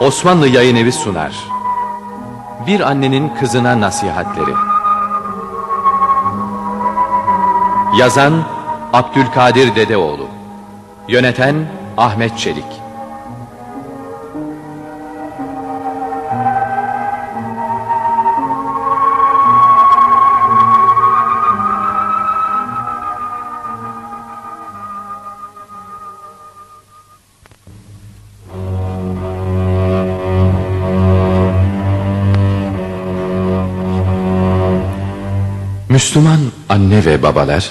Osmanlı Yayın Evi sunar. Bir annenin kızına nasihatleri. Yazan Abdülkadir Dedeoğlu. Yöneten Ahmet Çelik. Müslüman anne ve babalar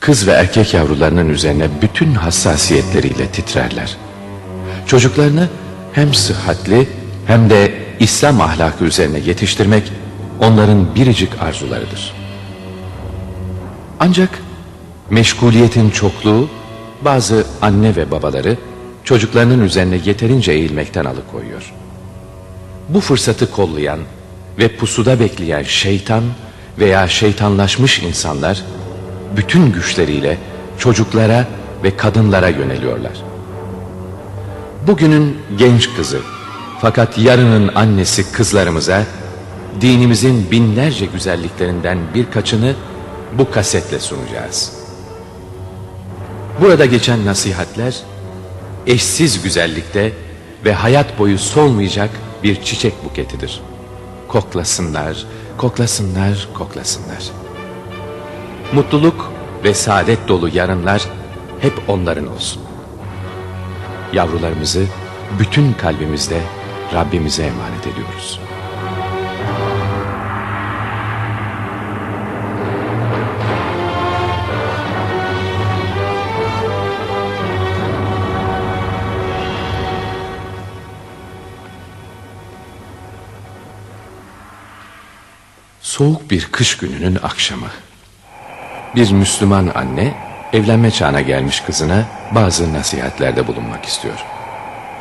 kız ve erkek yavrularının üzerine bütün hassasiyetleriyle titrerler. Çocuklarını hem sıhhatli hem de İslam ahlakı üzerine yetiştirmek onların biricik arzularıdır. Ancak meşguliyetin çokluğu bazı anne ve babaları çocuklarının üzerine yeterince eğilmekten alıkoyuyor. Bu fırsatı kollayan ve pusuda bekleyen şeytan veya şeytanlaşmış insanlar bütün güçleriyle çocuklara ve kadınlara yöneliyorlar. Bugünün genç kızı fakat yarının annesi kızlarımıza dinimizin binlerce güzelliklerinden birkaçını bu kasetle sunacağız. Burada geçen nasihatler eşsiz güzellikte ve hayat boyu solmayacak bir çiçek buketidir. Koklasınlar, koklasınlar, koklasınlar. Mutluluk ve saadet dolu yarınlar hep onların olsun. Yavrularımızı bütün kalbimizde Rabbimize emanet ediyoruz. Soğuk bir kış gününün akşamı. Bir Müslüman anne evlenme çağına gelmiş kızına bazı nasihatlerde bulunmak istiyor.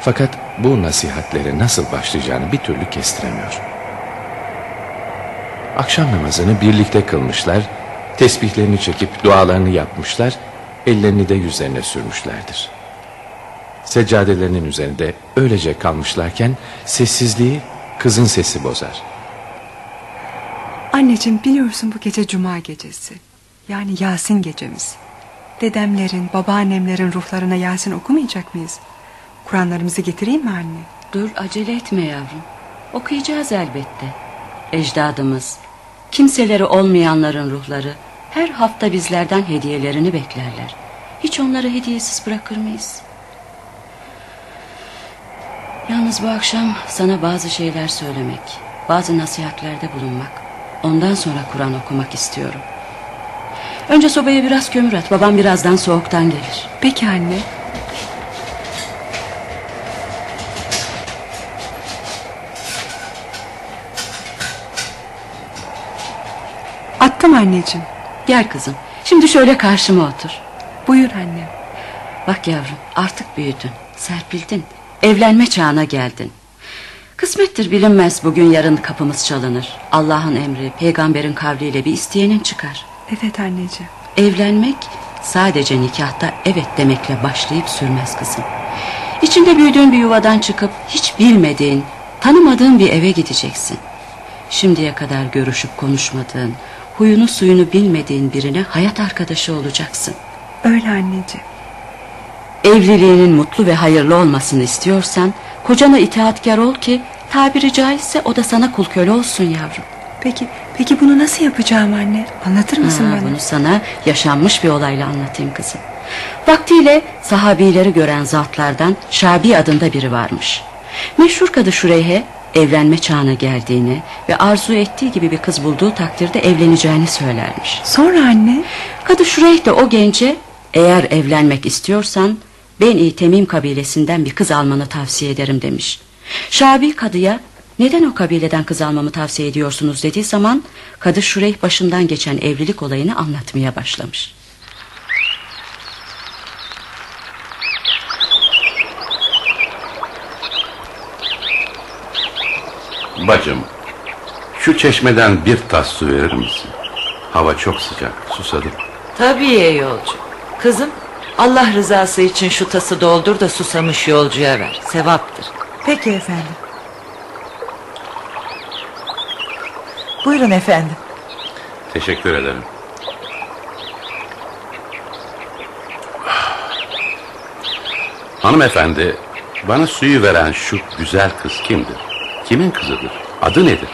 Fakat bu nasihatlere nasıl başlayacağını bir türlü kestiremiyor. Akşam namazını birlikte kılmışlar, tesbihlerini çekip dualarını yapmışlar, ellerini de yüzlerine sürmüşlerdir. Seccadelerinin üzerinde öylece kalmışlarken sessizliği kızın sesi bozar. Anneciğim biliyorsun bu gece cuma gecesi. Yani Yasin gecemiz. Dedemlerin, babaannemlerin ruhlarına Yasin okumayacak mıyız? Kur'anlarımızı getireyim mi anne? Dur acele etme yavrum. Okuyacağız elbette. Ecdadımız, kimseleri olmayanların ruhları her hafta bizlerden hediyelerini beklerler. Hiç onları hediyesiz bırakır mıyız? Yalnız bu akşam sana bazı şeyler söylemek, bazı nasihatlerde bulunmak, ondan sonra Kur'an okumak istiyorum. Önce sobaya biraz kömür at, babam birazdan soğuktan gelir. Peki anne. Attım anneciğim. Gel kızım, şimdi şöyle karşıma otur. Buyur anne. Bak yavrum, artık büyüdün, serpildin, evlenme çağına geldin. Kısmettir bilinmez bugün yarın kapımız çalınır. Allah'ın emri, peygamberin kavliyle bir isteyenin çıkar. Evet anneciğim. Evlenmek sadece nikahta evet demekle başlayıp sürmez kızım. İçinde büyüdüğün bir yuvadan çıkıp hiç bilmediğin, tanımadığın bir eve gideceksin. Şimdiye kadar görüşüp konuşmadığın, huyunu suyunu bilmediğin birine hayat arkadaşı olacaksın. Öyle anneciğim. Evliliğinin mutlu ve hayırlı olmasını istiyorsan kocana itaatkar ol ki tabiri caizse o da sana kul köle olsun yavrum. Peki peki bunu nasıl yapacağım anne? Anlatır mısın Ha, bana? Bunu sana yaşanmış bir olayla anlatayım kızım. Vaktiyle sahabileri gören zatlardan Şabi adında biri varmış. Meşhur kadı Şureyhe evlenme çağına geldiğini ve arzu ettiği gibi bir kız bulduğu takdirde evleneceğini söylermiş. Sonra anne? Kadı Şureyh de o gence eğer evlenmek istiyorsan Beni Temim kabilesinden bir kız almanı tavsiye ederim demiş. Şabi kadıya neden o kabileden kız almamı tavsiye ediyorsunuz dediği zaman kadı Şureyh başından geçen evlilik olayını anlatmaya başlamış. Bacım, şu çeşmeden bir tas su verir misin? Hava çok sıcak. Susadım. Tabii yolcu. Kızım Allah rızası için şu tası doldur da susamış yolcuya ver. Sevaptır. Peki efendim. Buyurun efendim. Teşekkür ederim. Hanımefendi, bana suyu veren şu güzel kız kimdir? Kimin kızıdır? Adı nedir?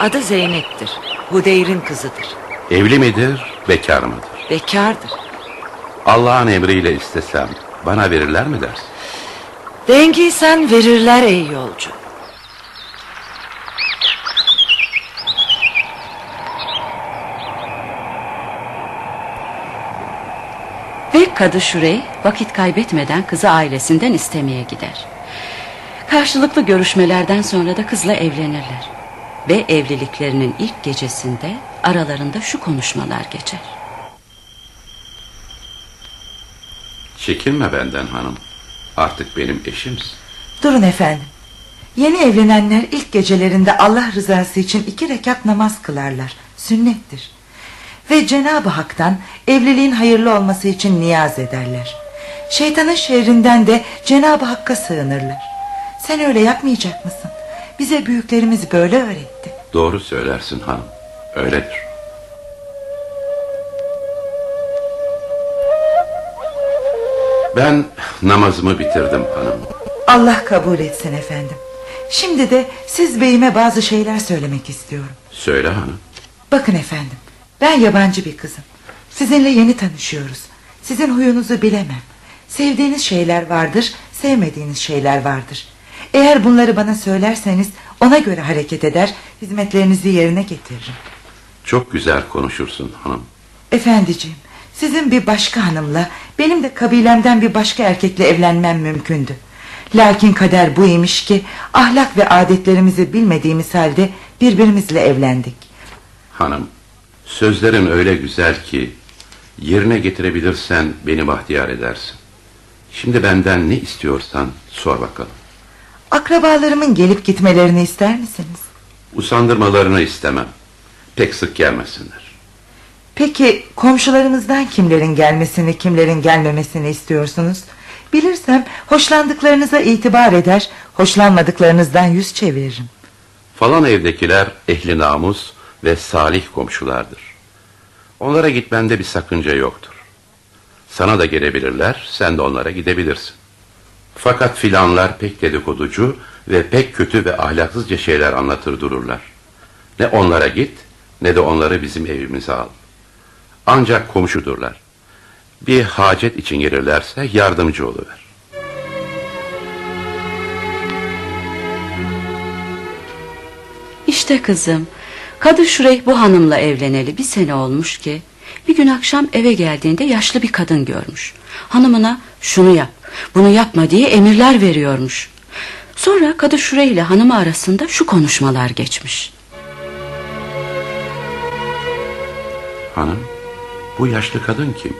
Adı Zeynep'tir. Hudeyr'in kızıdır. Evli midir, bekar mıdır? Bekardır. Allah'ın emriyle istesem bana verirler mi dersin? Dengiysen verirler ey yolcu. Ve Kadı Şurey vakit kaybetmeden kızı ailesinden istemeye gider. Karşılıklı görüşmelerden sonra da kızla evlenirler. Ve evliliklerinin ilk gecesinde aralarında şu konuşmalar geçer. Çekinme benden hanım. Artık benim eşimsin. Durun efendim. Yeni evlenenler ilk gecelerinde Allah rızası için iki rekat namaz kılarlar. Sünnettir. Ve Cenab-ı Hak'tan evliliğin hayırlı olması için niyaz ederler. Şeytanın şerrinden de Cenab-ı Hakk'a sığınırlar. Sen öyle yapmayacak mısın? Bize büyüklerimiz böyle öğretti. Doğru söylersin hanım. Öyledir. Ben namazımı bitirdim hanım. Allah kabul etsin efendim. Şimdi de siz beyime bazı şeyler söylemek istiyorum. Söyle hanım. Bakın efendim, ben yabancı bir kızım. Sizinle yeni tanışıyoruz. Sizin huyunuzu bilemem. Sevdiğiniz şeyler vardır, sevmediğiniz şeyler vardır. Eğer bunları bana söylerseniz ona göre hareket eder, hizmetlerinizi yerine getiririm. Çok güzel konuşursun hanım. Efendiciğim, sizin bir başka hanımla, benim de kabilemden bir başka erkekle evlenmem mümkündü. Lakin kader bu imiş ki ahlak ve adetlerimizi bilmediğimiz halde birbirimizle evlendik. Hanım, sözlerin öyle güzel ki yerine getirebilirsen beni bahtiyar edersin. Şimdi benden ne istiyorsan sor bakalım. Akrabalarımın gelip gitmelerini ister misiniz? Usandırmalarını istemem. Pek sık gelmesinler. Peki komşularımızdan kimlerin gelmesini kimlerin gelmemesini istiyorsunuz? Bilirsem hoşlandıklarınıza itibar eder, hoşlanmadıklarınızdan yüz çeviririm. Falan evdekiler ehli namus ve salih komşulardır. Onlara gitmende bir sakınca yoktur. Sana da gelebilirler, sen de onlara gidebilirsin. Fakat filanlar pek dedikoducu ve pek kötü ve ahlaksızca şeyler anlatır dururlar. Ne onlara git ne de onları bizim evimize al. Ancak komşudurlar. Bir hacet için gelirlerse yardımcı oluver. İşte kızım, Kadı Şurey bu hanımla evleneli bir sene olmuş ki... ...bir gün akşam eve geldiğinde yaşlı bir kadın görmüş. Hanımına şunu yap, bunu yapma diye emirler veriyormuş. Sonra Kadı Şurey ile hanımı arasında şu konuşmalar geçmiş. Hanım, bu yaşlı kadın kim?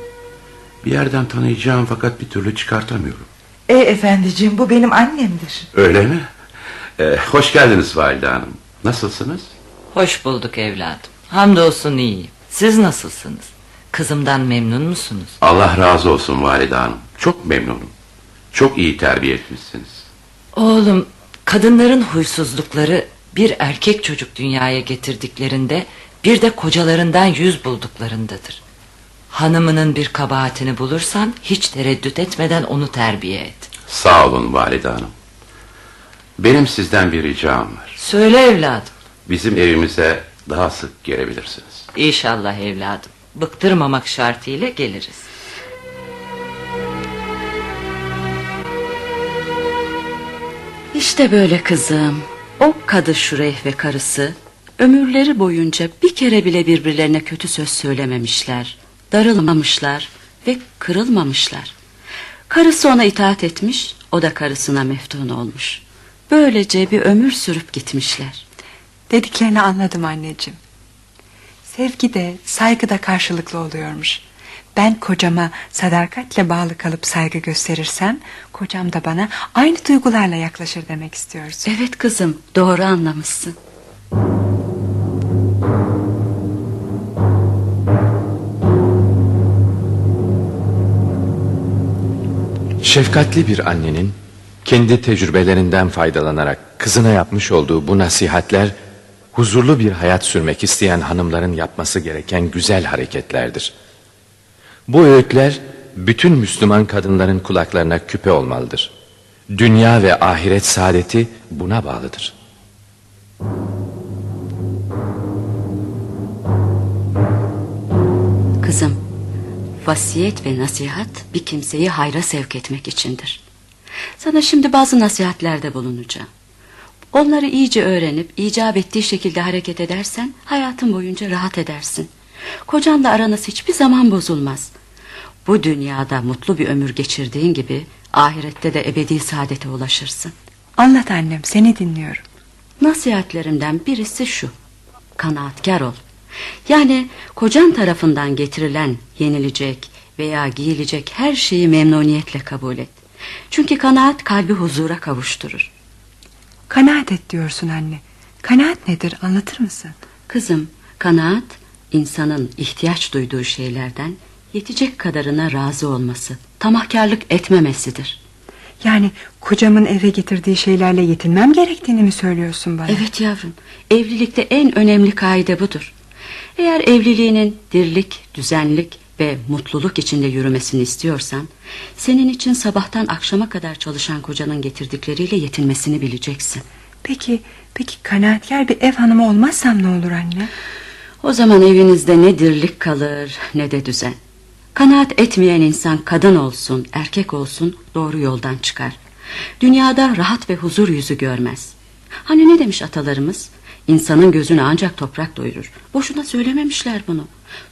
Bir yerden tanıyacağım fakat bir türlü çıkartamıyorum. E efendiciğim bu benim annemdir. Öyle mi? Ee, hoş geldiniz Valide Hanım. Nasılsınız? Hoş bulduk evladım. Hamdolsun iyiyim. Siz nasılsınız? Kızımdan memnun musunuz? Allah razı olsun Valide Hanım. Çok memnunum. Çok iyi terbiye etmişsiniz. Oğlum, kadınların huysuzlukları bir erkek çocuk dünyaya getirdiklerinde bir de kocalarından yüz bulduklarındadır. Hanımının bir kabahatini bulursan hiç tereddüt etmeden onu terbiye et. Sağ olun Valide Hanım. Benim sizden bir ricam var. Söyle evladım. Bizim evimize daha sık gelebilirsiniz. İnşallah evladım. Bıktırmamak şartıyla geliriz. İşte böyle kızım. O Kadı Şureyh ve karısı... ...ömürleri boyunca bir kere bile birbirlerine kötü söz söylememişler. Darılmamışlar ve kırılmamışlar. Karısı ona itaat etmiş, o da karısına meftun olmuş. Böylece bir ömür sürüp gitmişler. Dediklerini anladım anneciğim. Sevgi de saygı da karşılıklı oluyormuş. Ben kocama sadakatle bağlı kalıp saygı gösterirsem... ...kocam da bana aynı duygularla yaklaşır demek istiyorsun. Evet kızım, doğru anlamışsın. Şefkatli bir annenin kendi tecrübelerinden faydalanarak kızına yapmış olduğu bu nasihatler huzurlu bir hayat sürmek isteyen hanımların yapması gereken güzel hareketlerdir. Bu öğütler bütün Müslüman kadınların kulaklarına küpe olmalıdır. Dünya ve ahiret saadeti buna bağlıdır. Kızım, vasiyet ve nasihat bir kimseyi hayra sevk etmek içindir. Sana şimdi bazı nasihatlerde bulunacağım. Onları iyice öğrenip icap ettiği şekilde hareket edersen hayatın boyunca rahat edersin. Kocanla aranız hiçbir zaman bozulmaz. Bu dünyada mutlu bir ömür geçirdiğin gibi ahirette de ebedi saadete ulaşırsın. Anlat annem seni dinliyorum. Nasihatlerimden birisi şu. Kanaatkar ol. Yani kocan tarafından getirilen yenilecek veya giyilecek her şeyi memnuniyetle kabul et. Çünkü kanaat kalbi huzura kavuşturur. Kanaat et diyorsun anne. Kanaat nedir anlatır mısın? Kızım, kanaat insanın ihtiyaç duyduğu şeylerden yetecek kadarına razı olması, tamahkarlık etmemesidir. Yani kocamın eve getirdiği şeylerle yetinmem gerektiğini mi söylüyorsun bana? Evet yavrum, evlilikte en önemli kaide budur. Eğer evliliğinin dirlik, düzenlik ve mutluluk içinde yürümesini istiyorsan, senin için sabahtan akşama kadar çalışan kocanın getirdikleriyle yetinmesini bileceksin. Peki, peki kanaatkar bir ev hanımı olmazsam ne olur anne? O zaman evinizde ne dirlik kalır ne de düzen. Kanaat etmeyen insan kadın olsun, erkek olsun doğru yoldan çıkar. Dünyada rahat ve huzur yüzü görmez. Hani ne demiş atalarımız? İnsanın gözünü ancak toprak doyurur. Boşuna söylememişler bunu.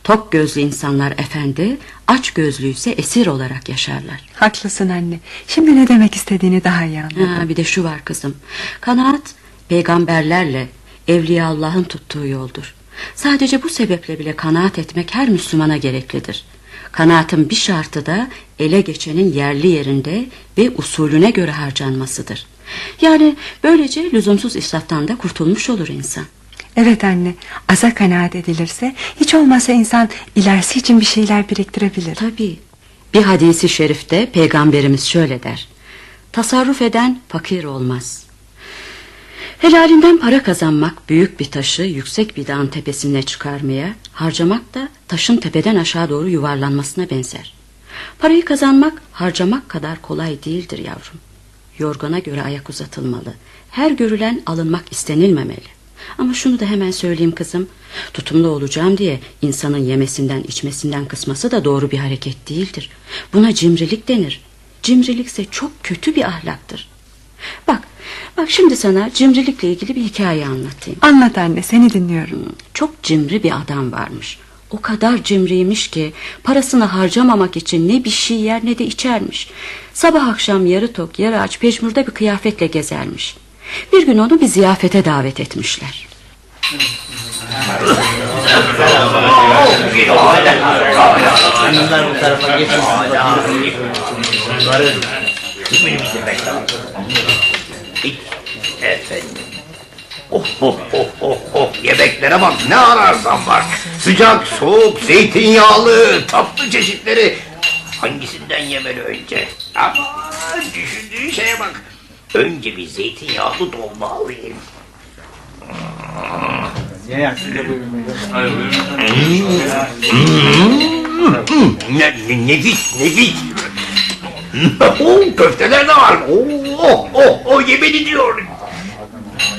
Tok gözlü insanlar efendi, aç gözlü ise esir olarak yaşarlar. Haklısın anne. Şimdi ne demek istediğini daha iyi anladım. Ha, bir de şu var kızım. Kanaat peygamberlerle Evliya Allah'ın tuttuğu yoldur. Sadece bu sebeple bile kanaat etmek her Müslümana gereklidir. Kanaatin bir şartı da ele geçenin yerli yerinde ve usulüne göre harcanmasıdır. Yani böylece lüzumsuz israftan da kurtulmuş olur insan. Evet anne. Aza kanaat edilirse hiç olmazsa insan ilerisi için bir şeyler biriktirebilir. Tabii. Bir hadisi şerifte peygamberimiz şöyle der. Tasarruf eden fakir olmaz. Helalinden para kazanmak büyük bir taşı yüksek bir dağın tepesine çıkarmaya, harcamak da taşın tepeden aşağı doğru yuvarlanmasına benzer. Parayı kazanmak harcamak kadar kolay değildir yavrum. Yorgana göre ayak uzatılmalı. Her görülen alınmak istenilmemeli. Ama şunu da hemen söyleyeyim kızım. Tutumlu olacağım diye insanın yemesinden içmesinden kısması da doğru bir hareket değildir. Buna cimrilik denir. Cimrilikse çok kötü bir ahlaktır. Bak, bak şimdi sana cimrilikle ilgili bir hikaye anlatayım. Anlat anne seni dinliyorum. Çok cimri bir adam varmış. O kadar cimriymiş ki parasını harcamamak için ne bir şey yer ne de içermiş. Sabah akşam yarı tok yarı aç peşmurda bir kıyafetle gezermiş. Bir gün onu bir ziyafete davet etmişler. Efendim. Oh oh oh oh oh yemeklere bak ne ararsan var. Sıcak, soğuk, zeytinyağlı, tatlı çeşitleri. Hangisinden yemeli önce? Ama düşündüğün şeye bak. Önce bir zeytinyağlı dolma alayım. Ne, ne, nefis, nefis. köfteler de var. Oh, oh, oh, oh yemin ediyorum.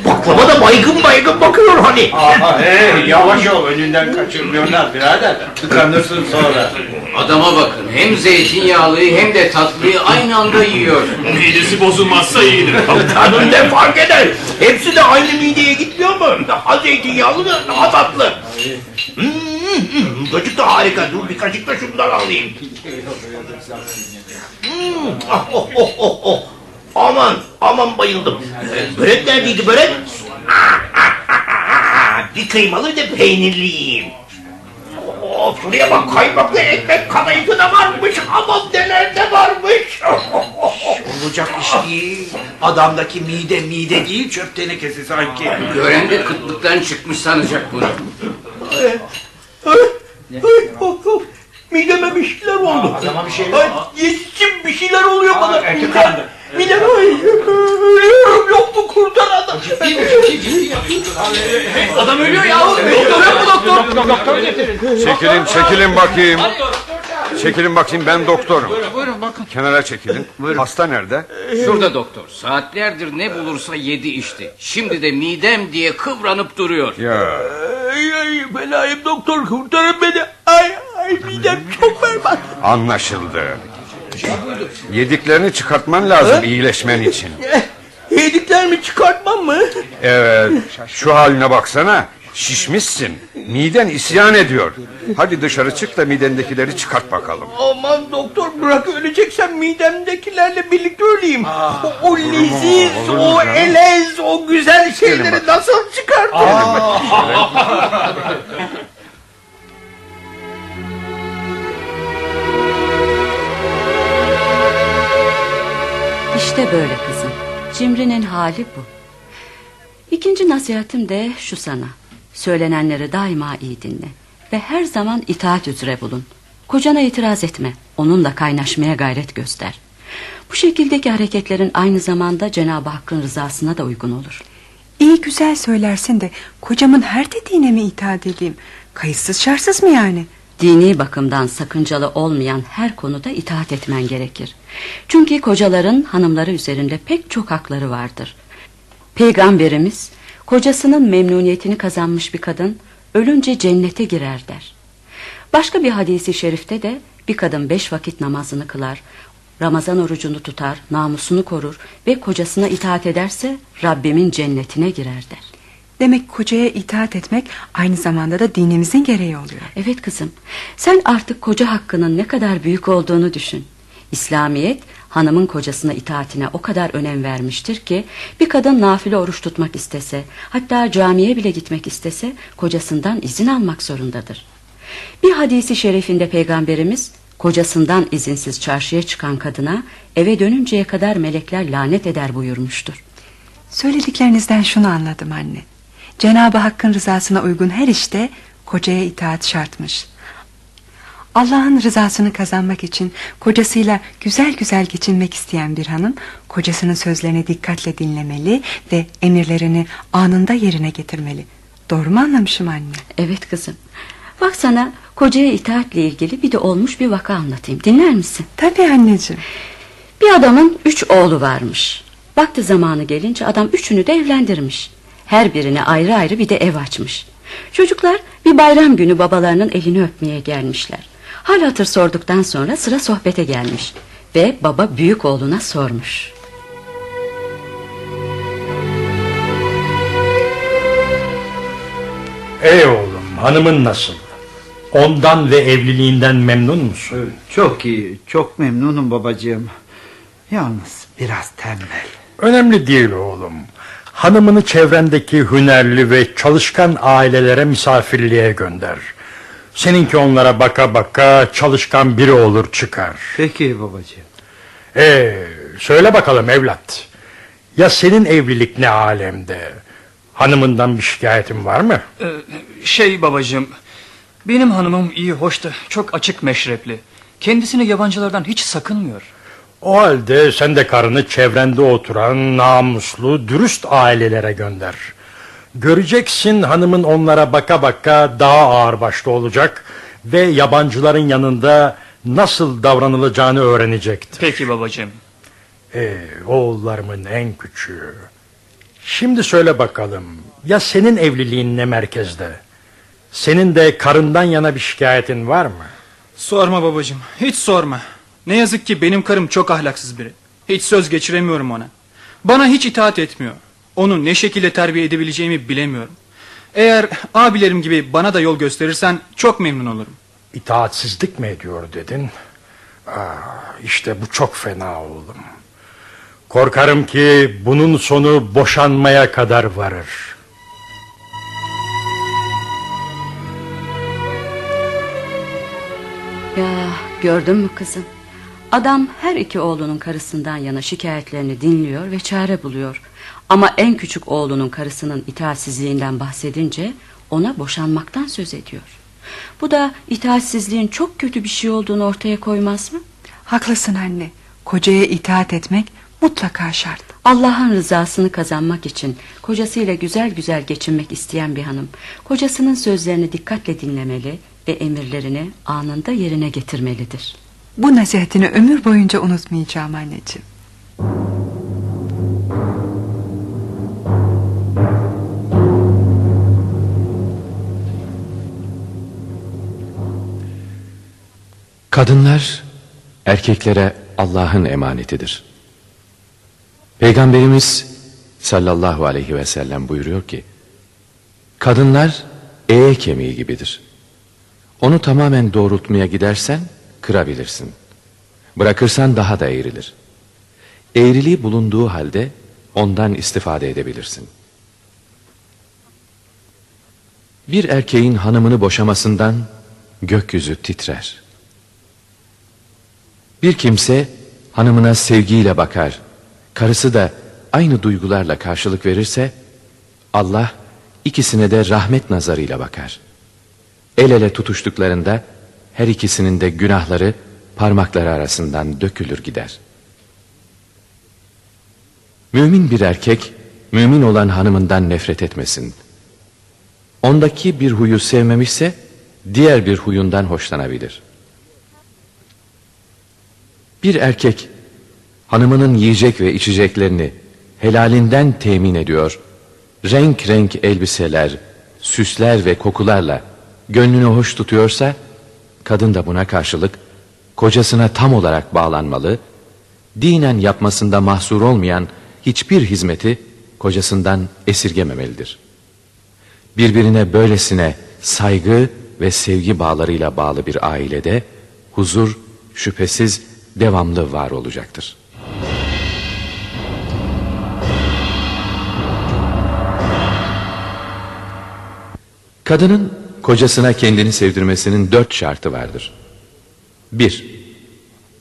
Baklava da baygın baygın bakıyor hani. Aha, hey, yavaş ol önünden kaçırmıyorlar birader. Tıkanırsın sonra. Adama bakın hem zeytinyağlıyı hem de tatlıyı aynı anda yiyor. Midesi bozulmazsa iyidir. Tanrım ne fark eder? Hepsi de aynı mideye gitmiyor mu? Daha zeytinyağlı da daha tatlı. Hmm, hmm, da harika. Dur bir kaşık da şundan alayım. Hmm, ah, oh, oh, oh, oh. Aman, aman bayıldım. Börek neredeydi börek? Ah, ah, ah, ah, ah. Bir kıymalı bir de peynirliyim. Oh, şuraya bak kaymaklı ekmek kadayıfı da varmış. Aman neler de varmış. Olacak iş değil. Adamdaki mide mide değil çöp tenekesi sanki. Gören de kıtlıktan çıkmış sanacak bunu. Ay, ay, ay. Mideme bir şeyler oldu. Adama bir şeyler Ay, yetişin bir şeyler oluyor bana. Midem, midem ölüyorum yok mu kurtar adam. Adam ölüyor ya. Doktor yok mu doktor? Çekilin çekilin bakayım. Çekilin bakayım ben doktorum. Buyurun bakın. Kenara çekilin. Hasta nerede? Şurada doktor. Saatlerdir ne bulursa yedi içti. Şimdi de midem diye kıvranıp duruyor. Ya Ay, ay, belayım doktor kurtarın beni. Ay ay midem çok berbat. anlaşıldı. Yediklerini çıkartman lazım iyileşmen için. Yediklerimi çıkartmam mı? Evet şu haline baksana. Şişmişsin. Miden isyan ediyor. Hadi dışarı çık da midendekileri çıkart bakalım. Aman doktor bırak öleceksem midemdekilerle birlikte öleyim. O, o leziz, o elez, o güzel şeyleri nasıl çıkartırım? İşte böyle kızım. Cimri'nin hali bu. İkinci nasihatim de şu sana. Söylenenleri daima iyi dinle. Ve her zaman itaat üzere bulun. Kocana itiraz etme. Onunla kaynaşmaya gayret göster. Bu şekildeki hareketlerin aynı zamanda Cenab-ı Hakk'ın rızasına da uygun olur. İyi güzel söylersin de kocamın her dediğine mi itaat edeyim? Kayıtsız şartsız mı yani? Dini bakımdan sakıncalı olmayan her konuda itaat etmen gerekir. Çünkü kocaların hanımları üzerinde pek çok hakları vardır. Peygamberimiz kocasının memnuniyetini kazanmış bir kadın ölünce cennete girer der. Başka bir hadisi şerifte de bir kadın beş vakit namazını kılar, Ramazan orucunu tutar, namusunu korur ve kocasına itaat ederse Rabbimin cennetine girer der. Demek kocaya itaat etmek aynı zamanda da dinimizin gereği oluyor. Evet kızım. Sen artık koca hakkının ne kadar büyük olduğunu düşün. İslamiyet hanımın kocasına itaatine o kadar önem vermiştir ki bir kadın nafile oruç tutmak istese hatta camiye bile gitmek istese kocasından izin almak zorundadır. Bir hadisi şerifinde peygamberimiz kocasından izinsiz çarşıya çıkan kadına eve dönünceye kadar melekler lanet eder buyurmuştur. Söylediklerinizden şunu anladım anne. Cenab-ı Hakk'ın rızasına uygun her işte kocaya itaat şartmış. Allah'ın rızasını kazanmak için kocasıyla güzel güzel geçinmek isteyen bir hanım kocasının sözlerini dikkatle dinlemeli ve emirlerini anında yerine getirmeli. Doğru mu anlamışım anne? Evet kızım. Bak sana kocaya itaatle ilgili bir de olmuş bir vaka anlatayım. Dinler misin? Tabii anneciğim. Bir adamın üç oğlu varmış. Vakti zamanı gelince adam üçünü de evlendirmiş. Her birine ayrı ayrı bir de ev açmış. Çocuklar bir bayram günü babalarının elini öpmeye gelmişler. Hal hatır sorduktan sonra sıra sohbete gelmiş. Ve baba büyük oğluna sormuş. Ey oğlum hanımın nasıl? Ondan ve evliliğinden memnun musun? Çok iyi, çok memnunum babacığım. Yalnız biraz tembel. Önemli değil oğlum. Hanımını çevrendeki hünerli ve çalışkan ailelere misafirliğe gönder. Seninki onlara baka baka çalışkan biri olur çıkar. Peki babacığım. Ee, söyle bakalım evlat. Ya senin evlilik ne alemde? Hanımından bir şikayetin var mı? Ee, şey babacığım, benim hanımım iyi hoş da çok açık meşrepli. Kendisini yabancılardan hiç sakınmıyor. O halde sen de karını çevrende oturan namuslu, dürüst ailelere gönder. Göreceksin hanımın onlara baka baka daha ağırbaşlı olacak ve yabancıların yanında nasıl davranılacağını öğrenecektir. Peki babacığım. Ee, oğullarımın en küçüğü. Şimdi söyle bakalım, ya senin evliliğin ne merkezde? Senin de karından yana bir şikayetin var mı? Sorma babacığım, hiç sorma. Ne yazık ki benim karım çok ahlaksız biri. Hiç söz geçiremiyorum ona. Bana hiç itaat etmiyor. Onu ne şekilde terbiye edebileceğimi bilemiyorum. Eğer abilerim gibi bana da yol gösterirsen çok memnun olurum. İtaatsizlik mi ediyor dedin? Aa, işte bu çok fena oğlum. Korkarım ki bunun sonu boşanmaya kadar varır. Ya gördün mü kızım? Adam her iki oğlunun karısından yana şikayetlerini dinliyor ve çare buluyor. Ama en küçük oğlunun karısının itaatsizliğinden bahsedince ona boşanmaktan söz ediyor. Bu da itaatsizliğin çok kötü bir şey olduğunu ortaya koymaz mı? Haklısın anne. kocaya itaat etmek mutlaka şart. Allah'ın rızasını kazanmak için kocasıyla güzel güzel geçinmek isteyen bir hanım kocasının sözlerini dikkatle dinlemeli ve emirlerini anında yerine getirmelidir. Bu nasihatini ömür boyunca unutmayacağım anneciğim. Kadınlar erkeklere Allah'ın emanetidir. Peygamberimiz sallallahu aleyhi ve sellem buyuruyor ki Kadınlar eğe kemiği gibidir. Onu tamamen doğrultmaya gidersen kırabilirsin. Bırakırsan daha da eğrilir. Eğriliği bulunduğu halde ondan istifade edebilirsin. Bir erkeğin hanımını boşamasından gökyüzü titrer. Bir kimse hanımına sevgiyle bakar, karısı da aynı duygularla karşılık verirse, Allah ikisine de rahmet nazarıyla bakar. El ele tutuştuklarında her ikisinin de günahları parmakları arasından dökülür gider. Mümin bir erkek, mümin olan hanımından nefret etmesin. Ondaki bir huyu sevmemişse, diğer bir huyundan hoşlanabilir. Bir erkek, hanımının yiyecek ve içeceklerini helalinden temin ediyor, renk renk elbiseler, süsler ve kokularla gönlünü hoş tutuyorsa, kadın da buna karşılık kocasına tam olarak bağlanmalı, dinen yapmasında mahsur olmayan hiçbir hizmeti kocasından esirgememelidir. Birbirine böylesine saygı ve sevgi bağlarıyla bağlı bir ailede huzur şüphesiz devamlı var olacaktır. Kadının kocasına kendini sevdirmesinin dört şartı vardır. Bir,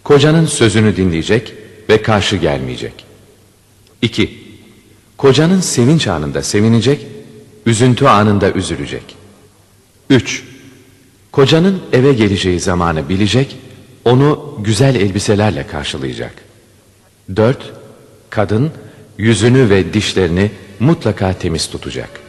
kocanın sözünü dinleyecek ve karşı gelmeyecek. İki, kocanın sevinç anında sevinecek, üzüntü anında üzülecek. Üç, kocanın eve geleceği zamanı bilecek, onu güzel elbiselerle karşılayacak. Dört, kadın yüzünü ve dişlerini mutlaka temiz tutacak.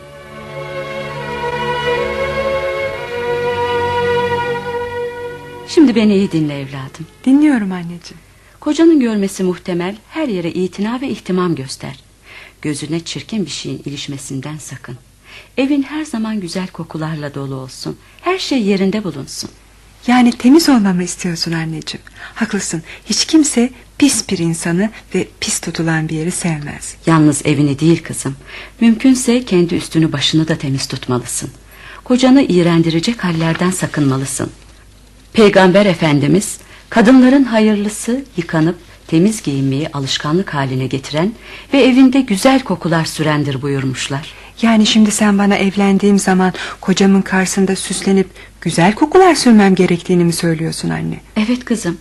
Şimdi beni iyi dinle evladım. Dinliyorum anneciğim. Kocanın görmesi muhtemel her yere itina ve ihtimam göster. Gözüne çirkin bir şeyin ilişmesinden sakın. Evin her zaman güzel kokularla dolu olsun. Her şey yerinde bulunsun. Yani temiz olmamı istiyorsun anneciğim. Haklısın. Hiç kimse pis bir insanı ve pis tutulan bir yeri sevmez. Yalnız evini değil kızım. Mümkünse kendi üstünü başını da temiz tutmalısın. Kocanı iğrendirecek hallerden sakınmalısın. Peygamber Efendimiz kadınların hayırlısı yıkanıp temiz giyinmeyi alışkanlık haline getiren ve evinde güzel kokular sürendir buyurmuşlar. Yani şimdi sen bana evlendiğim zaman kocamın karşısında süslenip güzel kokular sürmem gerektiğini mi söylüyorsun anne? Evet kızım.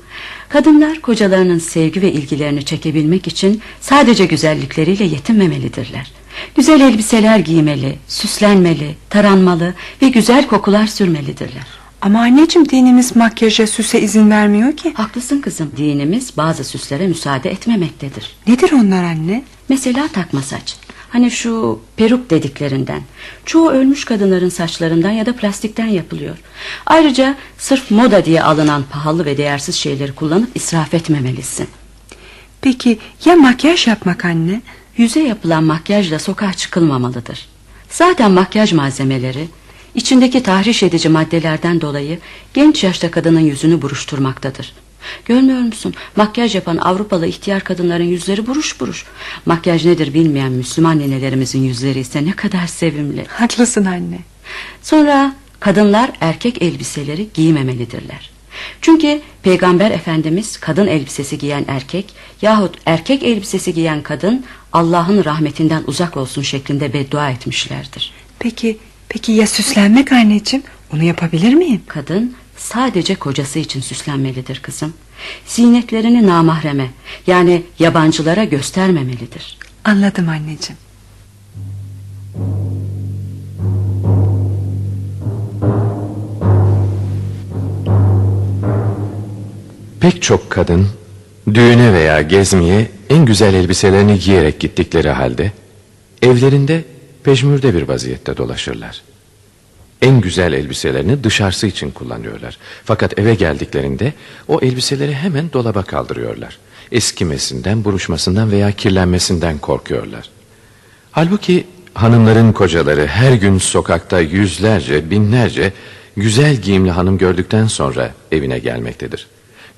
Kadınlar kocalarının sevgi ve ilgilerini çekebilmek için sadece güzellikleriyle yetinmemelidirler. Güzel elbiseler giymeli, süslenmeli, taranmalı ve güzel kokular sürmelidirler. Ama anneciğim dinimiz makyaja süse izin vermiyor ki. Haklısın kızım. Dinimiz bazı süslere müsaade etmemektedir. Nedir onlar anne? Mesela takma saç. Hani şu peruk dediklerinden. Çoğu ölmüş kadınların saçlarından ya da plastikten yapılıyor. Ayrıca sırf moda diye alınan pahalı ve değersiz şeyleri kullanıp israf etmemelisin. Peki ya makyaj yapmak anne? Yüze yapılan makyajla sokağa çıkılmamalıdır. Zaten makyaj malzemeleri içindeki tahriş edici maddelerden dolayı genç yaşta kadının yüzünü buruşturmaktadır. Görmüyor musun? Makyaj yapan Avrupalı ihtiyar kadınların yüzleri buruş buruş. Makyaj nedir bilmeyen Müslüman nenelerimizin yüzleri ise ne kadar sevimli. Haklısın anne. Sonra kadınlar erkek elbiseleri giymemelidirler. Çünkü Peygamber Efendimiz kadın elbisesi giyen erkek yahut erkek elbisesi giyen kadın Allah'ın rahmetinden uzak olsun şeklinde beddua etmişlerdir. Peki, peki ya süslenmek anneciğim? Onu yapabilir miyim? Kadın sadece kocası için süslenmelidir kızım. Zinetlerini namahreme yani yabancılara göstermemelidir. Anladım anneciğim. Pek çok kadın düğüne veya gezmeye en güzel elbiselerini giyerek gittikleri halde evlerinde peşmürde bir vaziyette dolaşırlar. En güzel elbiselerini dışarısı için kullanıyorlar. Fakat eve geldiklerinde o elbiseleri hemen dolaba kaldırıyorlar. Eskimesinden, buruşmasından veya kirlenmesinden korkuyorlar. Halbuki hanımların kocaları her gün sokakta yüzlerce, binlerce güzel giyimli hanım gördükten sonra evine gelmektedir.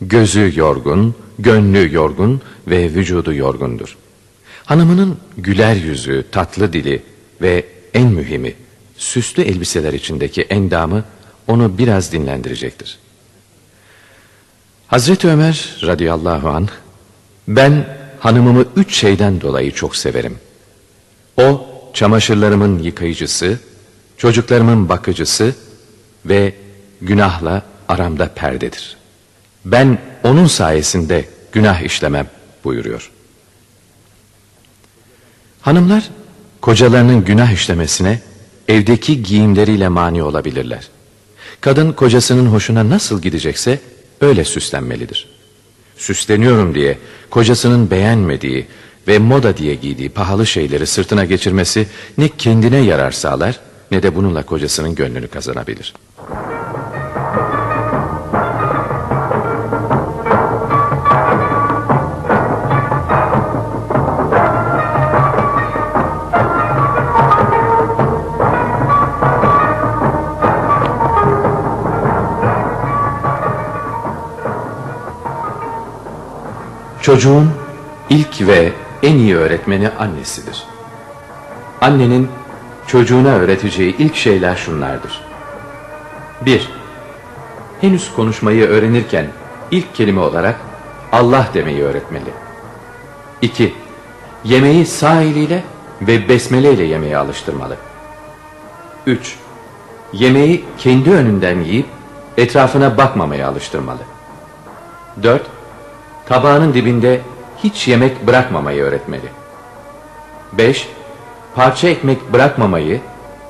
Gözü yorgun, gönlü yorgun ve vücudu yorgundur. Hanımının güler yüzü, tatlı dili ve en mühimi süslü elbiseler içindeki endamı onu biraz dinlendirecektir. Hazreti Ömer radıyallahu anh ben hanımımı üç şeyden dolayı çok severim. O çamaşırlarımın yıkayıcısı, çocuklarımın bakıcısı ve günahla aramda perdedir. Ben onun sayesinde günah işlemem buyuruyor. Hanımlar kocalarının günah işlemesine evdeki giyimleriyle mani olabilirler. Kadın kocasının hoşuna nasıl gidecekse öyle süslenmelidir. Süsleniyorum diye kocasının beğenmediği ve moda diye giydiği pahalı şeyleri sırtına geçirmesi ne kendine yarar sağlar ne de bununla kocasının gönlünü kazanabilir. Çocuğun ilk ve en iyi öğretmeni annesidir. Annenin çocuğuna öğreteceği ilk şeyler şunlardır. 1. Henüz konuşmayı öğrenirken ilk kelime olarak Allah demeyi öğretmeli. 2. Yemeği sağ eliyle ve besmele ile yemeye alıştırmalı. 3. Yemeği kendi önünden yiyip etrafına bakmamaya alıştırmalı. 4. Tabağının dibinde hiç yemek bırakmamayı öğretmeli. 5. Parça ekmek bırakmamayı,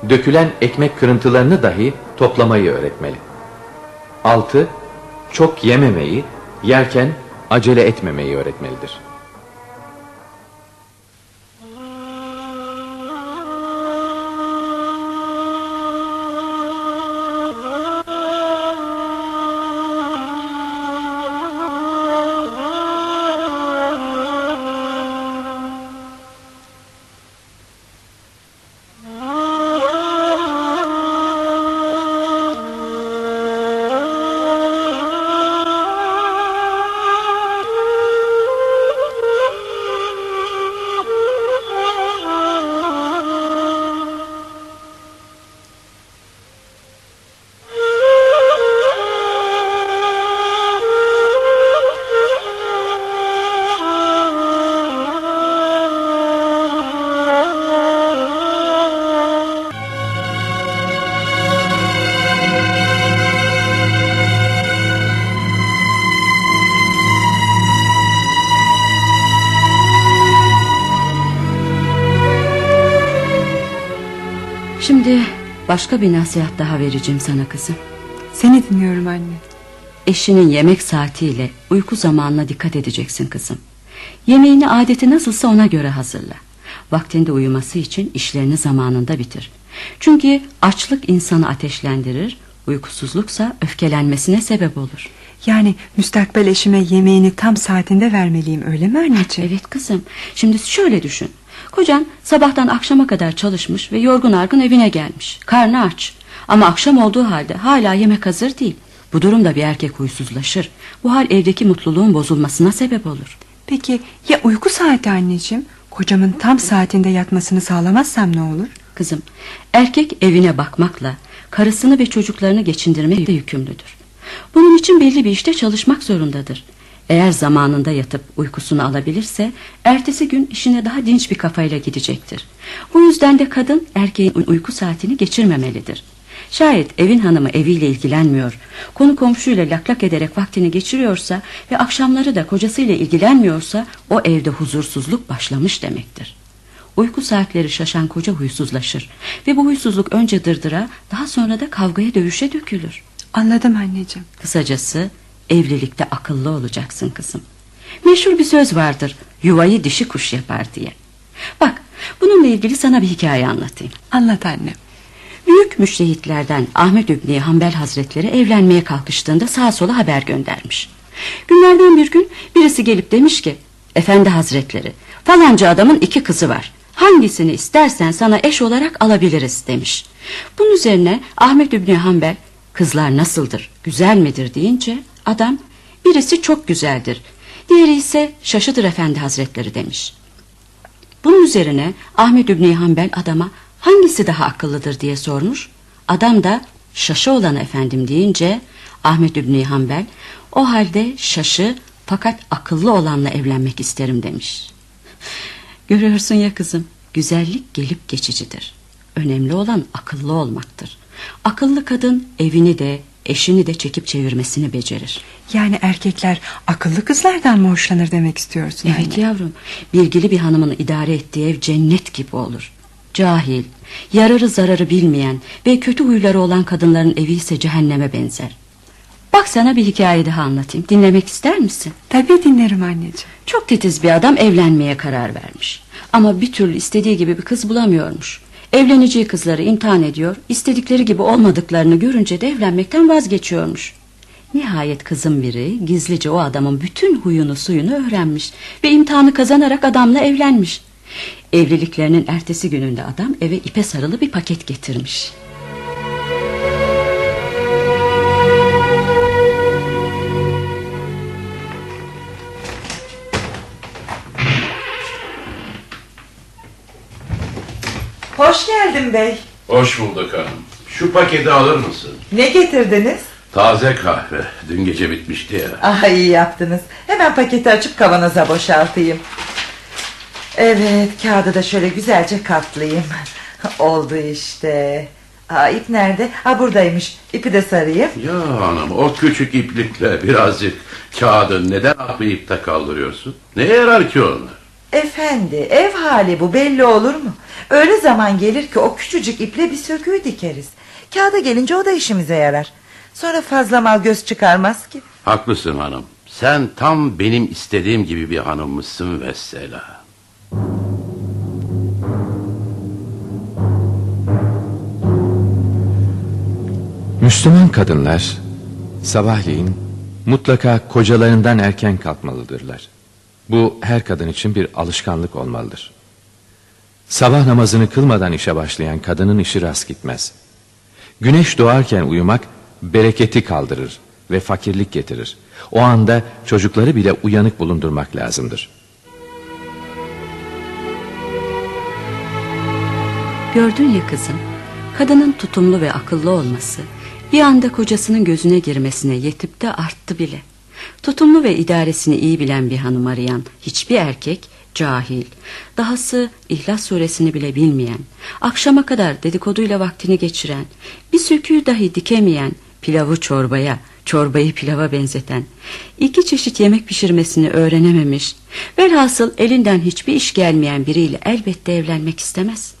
dökülen ekmek kırıntılarını dahi toplamayı öğretmeli. 6. Çok yememeyi, yerken acele etmemeyi öğretmelidir. Başka bir nasihat daha vereceğim sana kızım. Seni dinliyorum anne. Eşinin yemek saatiyle uyku zamanına dikkat edeceksin kızım. Yemeğini adeti nasılsa ona göre hazırla. Vaktinde uyuması için işlerini zamanında bitir. Çünkü açlık insanı ateşlendirir, uykusuzluksa öfkelenmesine sebep olur. Yani müstakbel eşime yemeğini tam saatinde vermeliyim öyle mi anneciğim? Evet kızım. Şimdi şöyle düşün. Kocan sabahtan akşama kadar çalışmış ve yorgun argın evine gelmiş. Karnı aç. Ama akşam olduğu halde hala yemek hazır değil. Bu durumda bir erkek huysuzlaşır. Bu hal evdeki mutluluğun bozulmasına sebep olur. Peki ya uyku saati anneciğim? Kocamın tam saatinde yatmasını sağlamazsam ne olur? Kızım, erkek evine bakmakla karısını ve çocuklarını geçindirmekle yükümlüdür. Bunun için belli bir işte çalışmak zorundadır. Eğer zamanında yatıp uykusunu alabilirse ertesi gün işine daha dinç bir kafayla gidecektir. Bu yüzden de kadın erkeğin uyku saatini geçirmemelidir. Şayet evin hanımı eviyle ilgilenmiyor, konu komşuyla laklak ederek vaktini geçiriyorsa ve akşamları da kocasıyla ilgilenmiyorsa o evde huzursuzluk başlamış demektir. Uyku saatleri şaşan koca huysuzlaşır ve bu huysuzluk önce dırdıra daha sonra da kavgaya dövüşe dökülür. Anladım anneciğim. Kısacası evlilikte akıllı olacaksın kızım. Meşhur bir söz vardır. Yuvayı dişi kuş yapar diye. Bak bununla ilgili sana bir hikaye anlatayım. Anlat annem. Büyük müştehitlerden Ahmet İbni Hanbel Hazretleri evlenmeye kalkıştığında sağa sola haber göndermiş. Günlerden bir gün birisi gelip demiş ki Efendi Hazretleri falanca adamın iki kızı var. Hangisini istersen sana eş olarak alabiliriz demiş. Bunun üzerine Ahmet İbni Hanbel kızlar nasıldır güzel midir deyince adam birisi çok güzeldir. Diğeri ise şaşıdır Efendi Hazretleri demiş. Bunun üzerine Ahmet İbni Hanbel adama hangisi daha akıllıdır diye sormuş. Adam da şaşı olan efendim deyince Ahmet İbni Hanbel o halde şaşı fakat akıllı olanla evlenmek isterim demiş. Görüyorsun ya kızım güzellik gelip geçicidir. Önemli olan akıllı olmaktır. Akıllı kadın evini de eşini de çekip çevirmesini becerir. Yani erkekler akıllı kızlardan mı hoşlanır demek istiyorsun Evet anne? yavrum bilgili bir hanımın idare ettiği ev cennet gibi olur. Cahil, yararı zararı bilmeyen ve kötü huyları olan kadınların evi ise cehenneme benzer. Bak sana bir hikaye daha anlatayım. Dinlemek ister misin? Tabii dinlerim anneciğim. Çok titiz bir adam evlenmeye karar vermiş. Ama bir türlü istediği gibi bir kız bulamıyormuş. Evleneceği kızları imtihan ediyor. istedikleri gibi olmadıklarını görünce de evlenmekten vazgeçiyormuş. Nihayet kızın biri gizlice o adamın bütün huyunu suyunu öğrenmiş ve imtihanı kazanarak adamla evlenmiş. Evliliklerinin ertesi gününde adam eve ipe sarılı bir paket getirmiş. Hoş geldin bey. Hoş bulduk hanım. Şu paketi alır mısın? Ne getirdiniz? Taze kahve. Dün gece bitmişti ya. Ah iyi yaptınız. Hemen paketi açıp kavanoza boşaltayım. Evet kağıdı da şöyle güzelce katlayayım. Oldu işte. Aa, ip nerede? Ha buradaymış. İpi de sarayım. Ya hanım o küçük iplikle birazcık kağıdı neden atmayıp da kaldırıyorsun? Neye yarar ki onlar? Efendi ev hali bu belli olur mu? Öyle zaman gelir ki o küçücük iple bir söküğü dikeriz. Kağıda gelince o da işimize yarar. Sonra fazla mal göz çıkarmaz ki. Haklısın hanım. Sen tam benim istediğim gibi bir hanımmışsın Vessela. Müslüman kadınlar sabahleyin mutlaka kocalarından erken kalkmalıdırlar. Bu her kadın için bir alışkanlık olmalıdır. Sabah namazını kılmadan işe başlayan kadının işi rast gitmez. Güneş doğarken uyumak bereketi kaldırır ve fakirlik getirir. O anda çocukları bile uyanık bulundurmak lazımdır. Gördün ya kızım, kadının tutumlu ve akıllı olması bir anda kocasının gözüne girmesine yetip de arttı bile. Tutumlu ve idaresini iyi bilen bir hanım arayan hiçbir erkek cahil, dahası İhlas suresini bile bilmeyen, akşama kadar dedikoduyla vaktini geçiren, bir söküğü dahi dikemeyen, pilavı çorbaya, çorbayı pilava benzeten, iki çeşit yemek pişirmesini öğrenememiş, velhasıl elinden hiçbir iş gelmeyen biriyle elbette evlenmek istemez.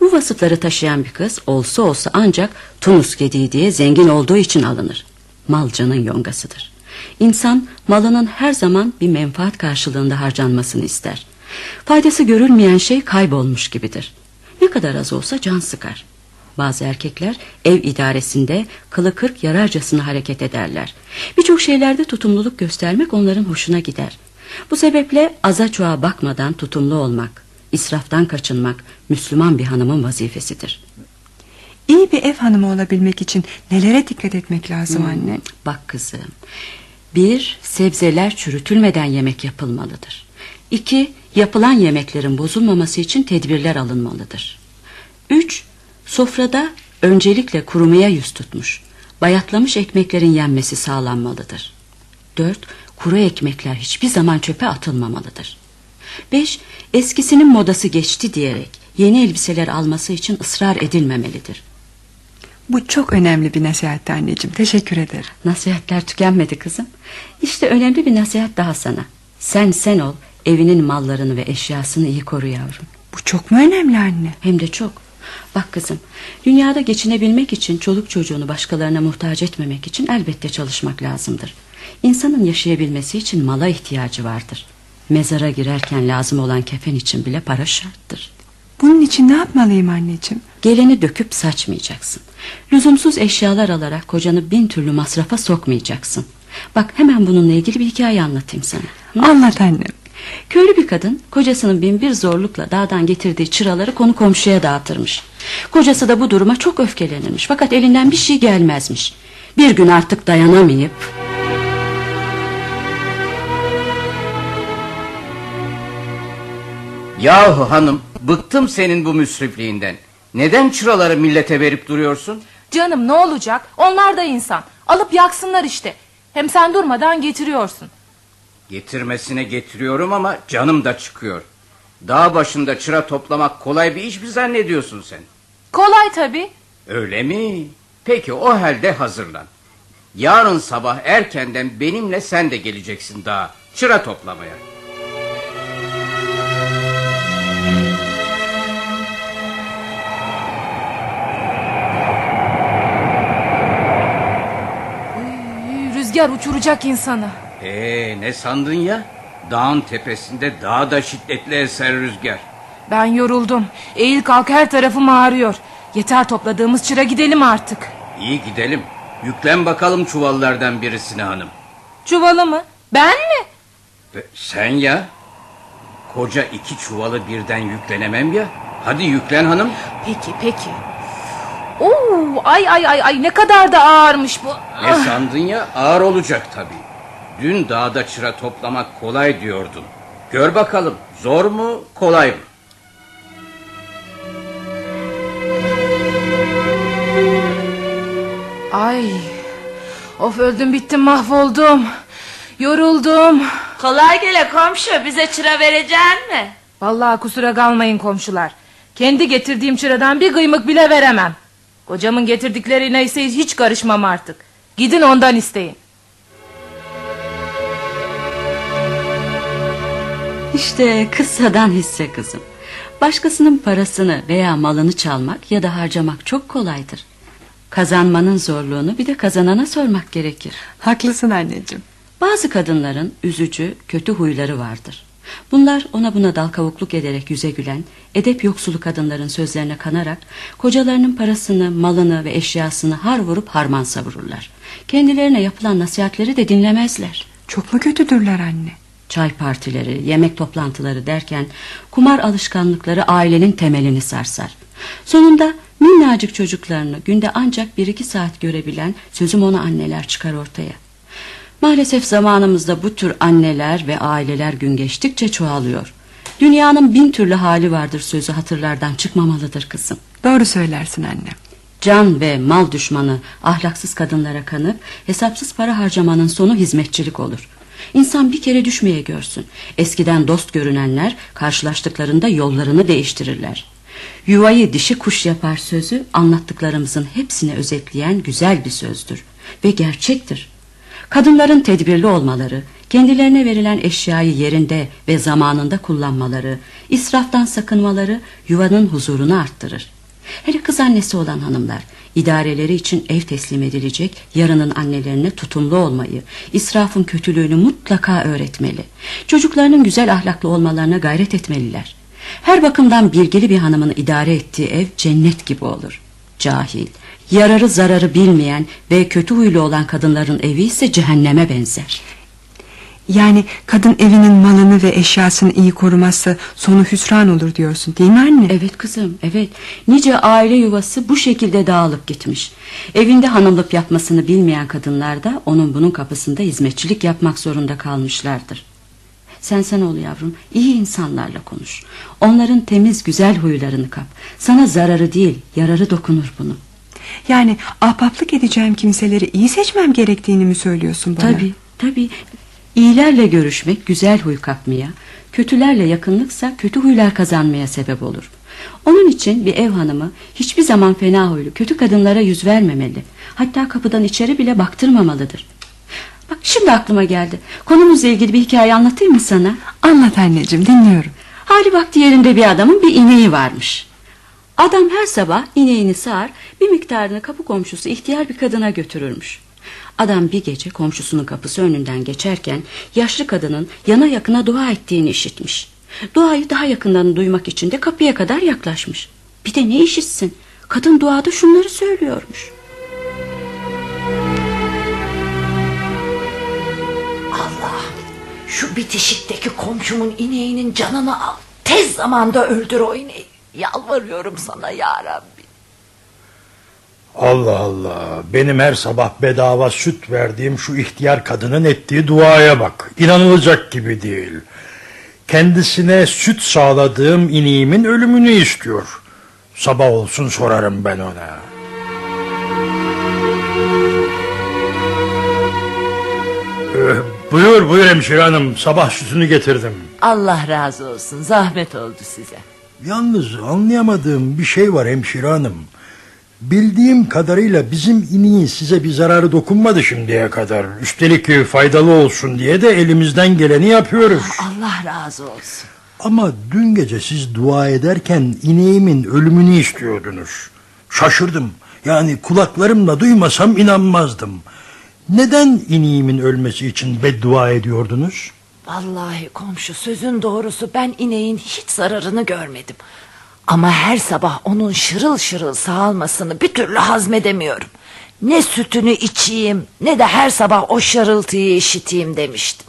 Bu vasıfları taşıyan bir kız olsa olsa ancak Tunus gediği diye zengin olduğu için alınır. Mal canın yongasıdır. İnsan malının her zaman bir menfaat karşılığında harcanmasını ister. Faydası görülmeyen şey kaybolmuş gibidir. Ne kadar az olsa can sıkar. Bazı erkekler ev idaresinde kılı kırk yararcasına hareket ederler. Birçok şeylerde tutumluluk göstermek onların hoşuna gider. Bu sebeple aza çoğa bakmadan tutumlu olmak, israftan kaçınmak Müslüman bir hanımın vazifesidir. İyi bir ev hanımı olabilmek için nelere dikkat etmek lazım Hmm, anne? Bak kızım. Bir, sebzeler çürütülmeden yemek yapılmalıdır. İki, yapılan yemeklerin bozulmaması için tedbirler alınmalıdır. Üç, sofrada öncelikle kurumaya yüz tutmuş, bayatlamış ekmeklerin yenmesi sağlanmalıdır. Dört, kuru ekmekler hiçbir zaman çöpe atılmamalıdır. Beş, eskisinin modası geçti diyerek yeni elbiseler alması için ısrar edilmemelidir. Bu çok önemli bir nasihatti anneciğim. Teşekkür ederim. Nasihatler tükenmedi kızım. İşte önemli bir nasihat daha sana. Sen sen ol, evinin mallarını ve eşyasını iyi koru yavrum. Bu çok mu önemli anne? Hem de çok. Bak kızım, dünyada geçinebilmek için çoluk çocuğunu başkalarına muhtaç etmemek için elbette çalışmak lazımdır. İnsanın yaşayabilmesi için mala ihtiyacı vardır. Mezara girerken lazım olan kefen için bile para şarttır. Bunun için ne yapmalıyım anneciğim? Geleni döküp saçmayacaksın. Lüzumsuz eşyalar alarak kocanı bin türlü masrafa sokmayacaksın. Bak hemen bununla ilgili bir hikaye anlatayım sana. Hı? Anlat annem. Köylü bir kadın kocasının bin bir zorlukla dağdan getirdiği çıraları konu komşuya dağıtırmış. Kocası da bu duruma çok öfkelenirmiş fakat elinden bir şey gelmezmiş. Bir gün artık dayanamayıp Yahu hanım bıktım senin bu müsrifliğinden. Neden çıraları millete verip duruyorsun? Canım ne olacak? Onlar da insan. Alıp yaksınlar işte. Hem sen durmadan getiriyorsun. Getirmesine getiriyorum ama canım da çıkıyor. Dağ başında çıra toplamak kolay bir iş mi zannediyorsun sen? Kolay tabii. Öyle mi? Peki o halde hazırlan. Yarın sabah erkenden benimle sen de geleceksin dağa. Çıra toplamaya. Rüzgar uçuracak insanı. Ee ne sandın ya? Dağın tepesinde daha da şiddetli eser rüzgar. Ben yoruldum. Eğil kalk her tarafım ağrıyor. Yeter topladığımız çıra gidelim artık. İyi gidelim. Yüklen bakalım çuvallardan birisini hanım. Çuvalı mı? Ben mi? Ve sen ya? Koca iki çuvalı birden yüklenemem ya. Hadi yüklen hanım. Peki peki. Ay ay ay ay ne kadar da ağırmış bu. Ne Ah. sandın ya? Ağır olacak tabii. Dün dağda çıra toplamak kolay diyordun. Gör bakalım zor mu kolay mı? Ay. Of öldüm bittim mahvoldum. Yoruldum. Kolay gele komşu bize çıra vereceksin mi? Vallahi kusura kalmayın komşular. Kendi getirdiğim çıradan bir kıymık bile veremem. Kocamın getirdikleri neyse hiç karışmam artık. Gidin ondan isteyin. İşte kıssadan hisse kızım. Başkasının parasını veya malını çalmak ya da harcamak çok kolaydır. Kazanmanın zorluğunu bir de kazanana sormak gerekir. Haklısın anneciğim. Bazı kadınların üzücü, kötü huyları vardır. Bunlar ona buna dal kavukluk ederek yüze gülen, edep yoksulu kadınların sözlerine kanarak kocalarının parasını, malını ve eşyasını har vurup harman savururlar. Kendilerine yapılan nasihatleri de dinlemezler. Çok mu kötüdürler anne? Çay partileri, yemek toplantıları derken kumar alışkanlıkları ailenin temelini sarsar. Sonunda minnacık çocuklarını günde ancak bir iki saat görebilen sözüm ona anneler çıkar ortaya. Maalesef zamanımızda bu tür anneler ve aileler gün geçtikçe çoğalıyor. Dünyanın bin türlü hali vardır sözü hatırlardan çıkmamalıdır kızım. Doğru söylersin anne. Can ve mal düşmanı ahlaksız kadınlara kanıp hesapsız para harcamanın sonu hizmetçilik olur. İnsan bir kere düşmeye görsün. Eskiden dost görünenler karşılaştıklarında yollarını değiştirirler. Yuvayı dişi kuş yapar sözü anlattıklarımızın hepsini özetleyen güzel bir sözdür ve gerçektir. Kadınların tedbirli olmaları, kendilerine verilen eşyayı yerinde ve zamanında kullanmaları, israftan sakınmaları yuvanın huzurunu arttırır. Hele kız annesi olan hanımlar idareleri için ev teslim edilecek yarının annelerine tutumlu olmayı, israfın kötülüğünü mutlaka öğretmeli. Çocuklarının güzel ahlaklı olmalarına gayret etmeliler. Her bakımdan bilgili bir hanımın idare ettiği ev cennet gibi olur. Cahil, yararı zararı bilmeyen ve kötü huylu olan kadınların evi ise cehenneme benzer. Yani kadın evinin malını ve eşyasını iyi korumazsa sonu hüsran olur diyorsun değil mi anne? Evet kızım evet. Nice aile yuvası bu şekilde dağılıp gitmiş. Evinde hanımlık yapmasını bilmeyen kadınlar da onun bunun kapısında hizmetçilik yapmak zorunda kalmışlardır. Sen sen ol yavrum iyi insanlarla konuş. Onların temiz güzel huylarını kap. Sana zararı değil yararı dokunur bunu. Yani ahbaplık edeceğim kimseleri iyi seçmem gerektiğini mi söylüyorsun bana? Tabii tabii. İyilerle görüşmek güzel huy kapmaya, kötülerle yakınlıksa kötü huylar kazanmaya sebep olur. Onun için bir ev hanımı hiçbir zaman fena huylu kötü kadınlara yüz vermemeli. Hatta kapıdan içeri bile baktırmamalıdır. Bak şimdi aklıma geldi. Konumuzla ilgili bir hikaye anlatayım mı sana? Anlat anneciğim dinliyorum. Hali vakti yerinde bir adamın bir ineği varmış. Adam her sabah ineğini sağar bir miktarını kapı komşusu ihtiyar bir kadına götürürmüş. Adam bir gece komşusunun kapısı önünden geçerken yaşlı kadının yana yakına dua ettiğini işitmiş. Duayı daha yakından duymak için de kapıya kadar yaklaşmış. Bir de ne işitsin? Kadın duada şunları söylüyormuş. Allah'ım şu bitişikteki komşumun ineğinin canını al. Tez zamanda öldür o ineği. Yalvarıyorum sana ya Rabbi. Allah Allah benim her sabah bedava süt verdiğim şu ihtiyar kadının ettiği duaya bak. İnanılacak gibi değil. Kendisine süt sağladığım ineğimin ölümünü istiyor. Sabah olsun sorarım ben ona. Ee, buyur buyur hemşire hanım sabah sütünü getirdim. Allah razı olsun zahmet oldu size. Yalnız anlayamadığım bir şey var hemşire hanım. Bildiğim kadarıyla bizim iniğin size bir zararı dokunmadı şimdiye kadar. Üstelik faydalı olsun diye de elimizden geleni yapıyoruz. Allah razı olsun. Ama dün gece siz dua ederken ineğimin ölümünü istiyordunuz. Şaşırdım. Yani kulaklarımla duymasam inanmazdım. Neden ineğimin ölmesi için beddua ediyordunuz? Vallahi komşu sözün doğrusu ben ineğin hiç zararını görmedim. Ama her sabah onun şırıl şırıl sağalmasını bir türlü hazmedemiyorum. Ne sütünü içeyim ne de her sabah o şarıltıyı işiteyim demiştim.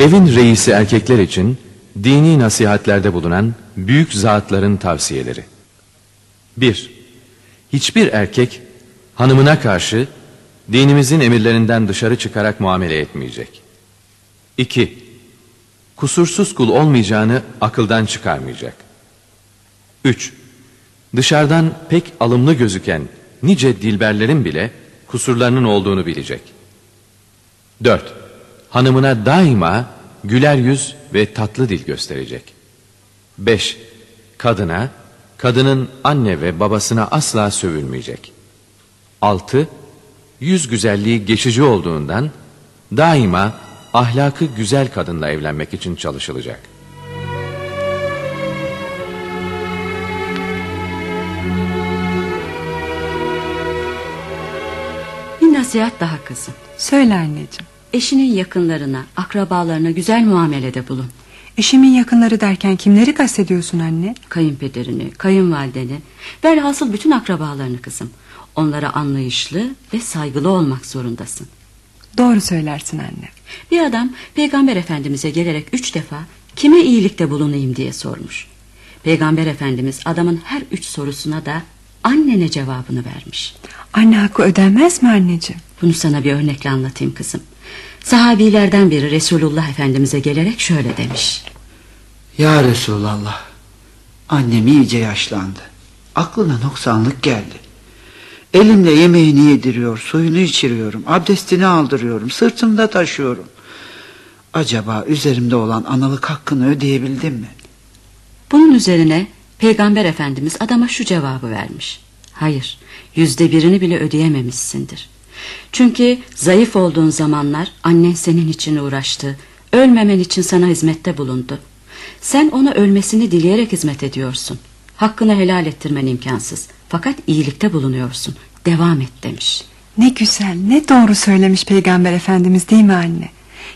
Evin reisi erkekler için dini nasihatlerde bulunan büyük zatların tavsiyeleri. 1. Hiçbir erkek hanımına karşı dinimizin emirlerinden dışarı çıkarak muamele etmeyecek. 2. Kusursuz kul olmayacağını akıldan çıkarmayacak. 3. Dışarıdan pek alımlı gözüken nice dilberlerin bile kusurlarının olduğunu bilecek. 4. Hanımına daima güler yüz ve tatlı dil gösterecek. 5. Kadına, kadının anne ve babasına asla sövülmeyecek. 6. Yüz güzelliği geçici olduğundan daima ahlakı güzel kadınla evlenmek için çalışılacak. Bir nasihat daha kızım. Söyle anneciğim. Eşinin yakınlarına, akrabalarına güzel muamelede bulun. Eşimin yakınları derken kimleri kastediyorsun anne? Kayınpederini, kayınvalideni, velhasıl bütün akrabalarını kızım. Onlara anlayışlı ve saygılı olmak zorundasın. Doğru söylersin anne. Bir adam peygamber efendimize gelerek üç defa kime iyilikte bulunayım diye sormuş. Peygamber efendimiz adamın her üç sorusuna da annene cevabını vermiş. Anne hakkı ödenmez mi anneciğim? Bunu sana bir örnekle anlatayım kızım. Sahabilerden biri Resulullah Efendimiz'e gelerek şöyle demiş. Ya Resulallah annem iyice yaşlandı. Aklına noksanlık geldi. Elimle yemeğini yediriyor, suyunu içiriyorum, abdestini aldırıyorum, sırtımda taşıyorum. Acaba üzerimde olan analık hakkını ödeyebildim mi? Bunun üzerine Peygamber Efendimiz adama şu cevabı vermiş. Hayır, yüzde birini bile ödeyememişsindir. Çünkü zayıf olduğun zamanlar annen senin için uğraştı. Ölmemen için sana hizmette bulundu. Sen ona ölmesini dileyerek hizmet ediyorsun. Hakkını helal ettirmen imkansız. Fakat iyilikte bulunuyorsun. Devam et demiş. Ne güzel, ne doğru söylemiş Peygamber Efendimiz değil mi anne?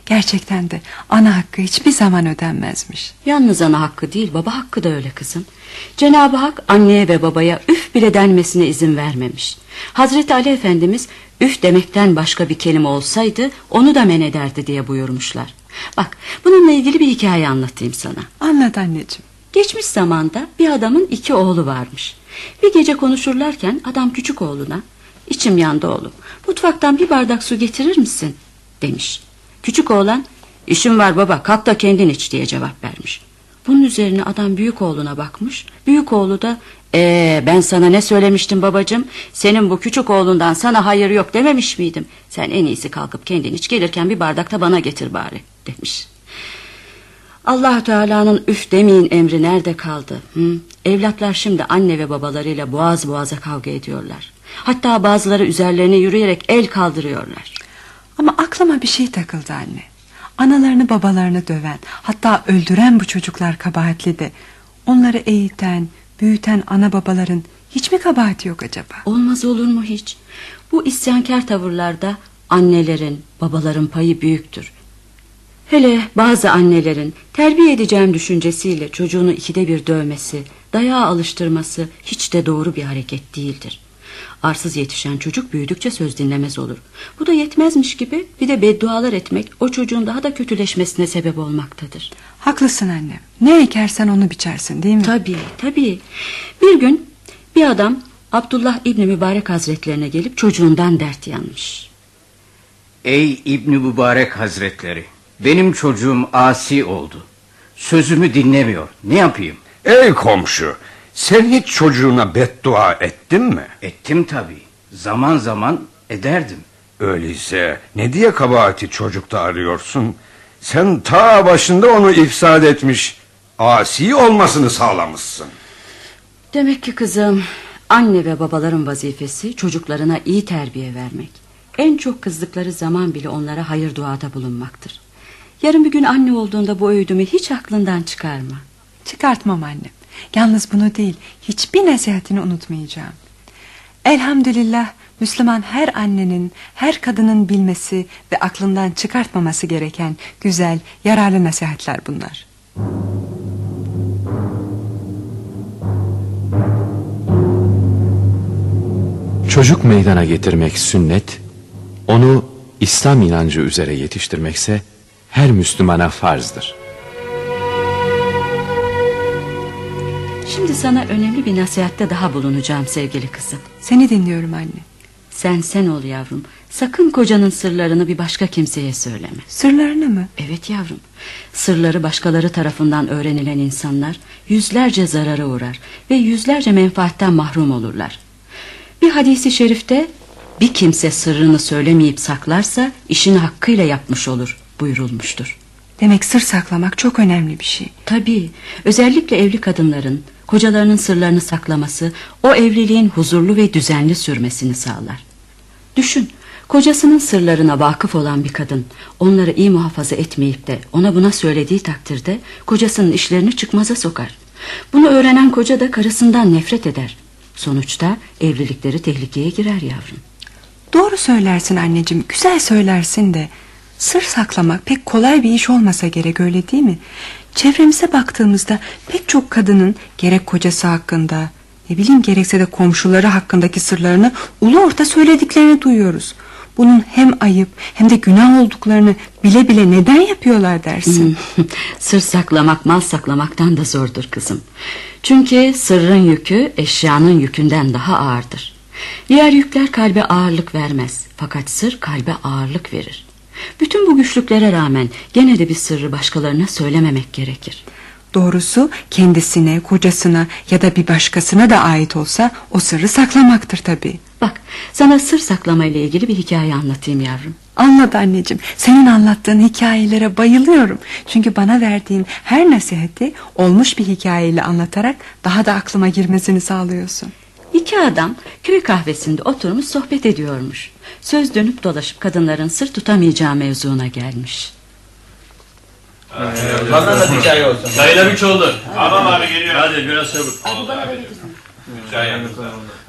Gerçekten de ana hakkı hiçbir zaman ödenmezmiş. Yalnız ana hakkı değil baba hakkı da öyle kızım. Cenab-ı Hak anneye ve babaya üf bile denmesine izin vermemiş. Hazreti Ali Efendimiz üf demekten başka bir kelime olsaydı onu da men ederdi diye buyurmuşlar. Bak bununla ilgili bir hikaye anlatayım sana. Anlat anneciğim. Geçmiş zamanda bir adamın iki oğlu varmış. Bir gece konuşurlarken adam küçük oğluna içim yandı oğlum mutfaktan bir bardak su getirir misin demiş. Küçük oğlan işim var baba kalk da kendin iç diye cevap vermiş. Bunun üzerine adam büyük oğluna bakmış. Büyük oğlu da ee, ben sana ne söylemiştim babacığım? Senin bu küçük oğlundan sana hayır yok dememiş miydim? Sen en iyisi kalkıp kendin iç gelirken bir bardak da bana getir bari demiş. Allah Teala'nın üf demeyin emri nerede kaldı? Hı? Evlatlar şimdi anne ve babalarıyla boğaz boğaza kavga ediyorlar. Hatta bazıları üzerlerine yürüyerek el kaldırıyorlar. Ama aklıma bir şey takıldı anne. Analarını babalarını döven, hatta öldüren bu çocuklar kabahatli de. Onları eğiten, büyüten ana babaların hiç mi kabahati yok acaba? Olmaz olur mu hiç? Bu isyankar tavırlarda annelerin, babaların payı büyüktür. Hele bazı annelerin terbiye edeceğim düşüncesiyle çocuğunu ikide bir dövmesi, dayağa alıştırması hiç de doğru bir hareket değildir. Arsız yetişen çocuk büyüdükçe söz dinlemez olur. Bu da yetmezmiş gibi bir de beddualar etmek o çocuğun daha da kötüleşmesine sebep olmaktadır. Haklısın annem. Ne ekersen onu biçersin değil mi? Tabii tabii. Bir gün bir adam Abdullah İbni Mübarek Hazretlerine gelip çocuğundan dert yanmış. Ey İbni Mübarek Hazretleri, benim çocuğum asi oldu. Sözümü dinlemiyor. Ne yapayım? Ey komşu, sen hiç çocuğuna beddua ettin mi? Ettim tabii. Zaman zaman ederdim. Öyleyse ne diye kabahati çocukta arıyorsun? Sen ta başında onu ifsad etmiş, asi olmasını sağlamışsın. Demek ki kızım anne ve babaların vazifesi çocuklarına iyi terbiye vermek. En çok kızdıkları zaman bile onlara hayır duada bulunmaktır. Yarın bir gün anne olduğunda bu öğüdümü hiç aklından çıkarma. Çıkartmam annem. Yalnız bunu değil, hiçbir nasihatini unutmayacağım. Elhamdülillah Müslüman her annenin, her kadının bilmesi ve aklından çıkartmaması gereken güzel, yararlı nasihatler bunlar. Çocuk meydana getirmek sünnet, onu İslam inancı üzere yetiştirmekse her Müslümana farzdır. Şimdi sana önemli bir nasihatte daha bulunacağım sevgili kızım. Seni dinliyorum anne. Sen sen ol yavrum. Sakın kocanın sırlarını bir başka kimseye söyleme. Sırlarını mı? Evet yavrum. Sırları başkaları tarafından öğrenilen insanlar yüzlerce zarara uğrar ve yüzlerce menfaatten mahrum olurlar. Bir hadisi şerifte bir kimse sırrını söylemeyip saklarsa işini hakkıyla yapmış olur buyurulmuştur. Demek sır saklamak çok önemli bir şey. Tabii özellikle evli kadınların kocalarının sırlarını saklaması o evliliğin huzurlu ve düzenli sürmesini sağlar. Düşün kocasının sırlarına vakıf olan bir kadın onları iyi muhafaza etmeyip de ona buna söylediği takdirde kocasının işlerini çıkmaza sokar. Bunu öğrenen koca da karısından nefret eder. Sonuçta evlilikleri tehlikeye girer yavrum. Doğru söylersin anneciğim, güzel söylersin de sır saklamak pek kolay bir iş olmasa gerek öyle değil mi? Çevremize baktığımızda pek çok kadının gerek kocası hakkında ne bileyim gerekse de komşuları hakkındaki sırlarını ulu orta söylediklerini duyuyoruz. Bunun hem ayıp hem de günah olduklarını bile bile neden yapıyorlar dersin? Sır saklamak mal saklamaktan da zordur kızım. Çünkü sırrın yükü eşyanın yükünden daha ağırdır. Diğer yükler kalbe ağırlık vermez. Fakat sır kalbe ağırlık verir. Bütün bu güçlüklere rağmen gene de bir sırrı başkalarına söylememek gerekir. Doğrusu kendisine, kocasına ya da bir başkasına da ait olsa o sırrı saklamaktır tabii. Bak sana sır saklama ile ilgili bir hikaye anlatayım yavrum. Anlat anneciğim. Senin anlattığın hikayelere bayılıyorum. Çünkü bana verdiğin her nasihati olmuş bir hikayeyle anlatarak daha da aklıma girmesini sağlıyorsun. İki adam köy kahvesinde oturmuş sohbet ediyormuş. Söz dönüp dolaşıp kadınların sır tutamayacağı mevzuna gelmiş. Bana da bir çay olsun. Çaylar üç oldu. Tamam abi geliyor. Hadi biraz çabuk.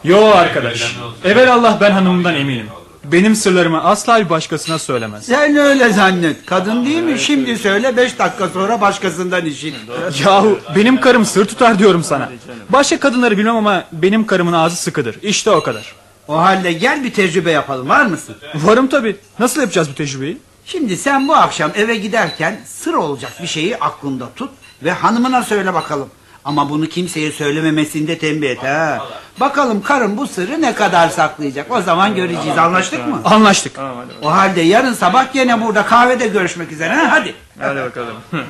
Yo arkadaş. Evvel Allah ben hanımımdan eminim. Benim sırlarımı asla bir başkasına söylemez. Sen öyle zannet. Kadın değil mi? Şimdi söyle beş dakika sonra başkasından işin. Yahu benim karım sır tutar diyorum sana. Başka kadınları bilmem ama benim karımın ağzı sıkıdır. İşte o kadar. O halde gel bir tecrübe yapalım var mısın? Varım tabi. Nasıl yapacağız bu tecrübeyi? Şimdi sen bu akşam eve giderken sır olacak bir şeyi aklında tut ve hanımına söyle bakalım. Ama bunu kimseye söylememesini de tembih et ha. Bakalım karın bu sırrı ne kadar saklayacak. O zaman göreceğiz. Anlaştık mı? Anlaştık. O halde yarın sabah gene burada kahvede görüşmek üzere. Ha? Hadi. Hadi bakalım.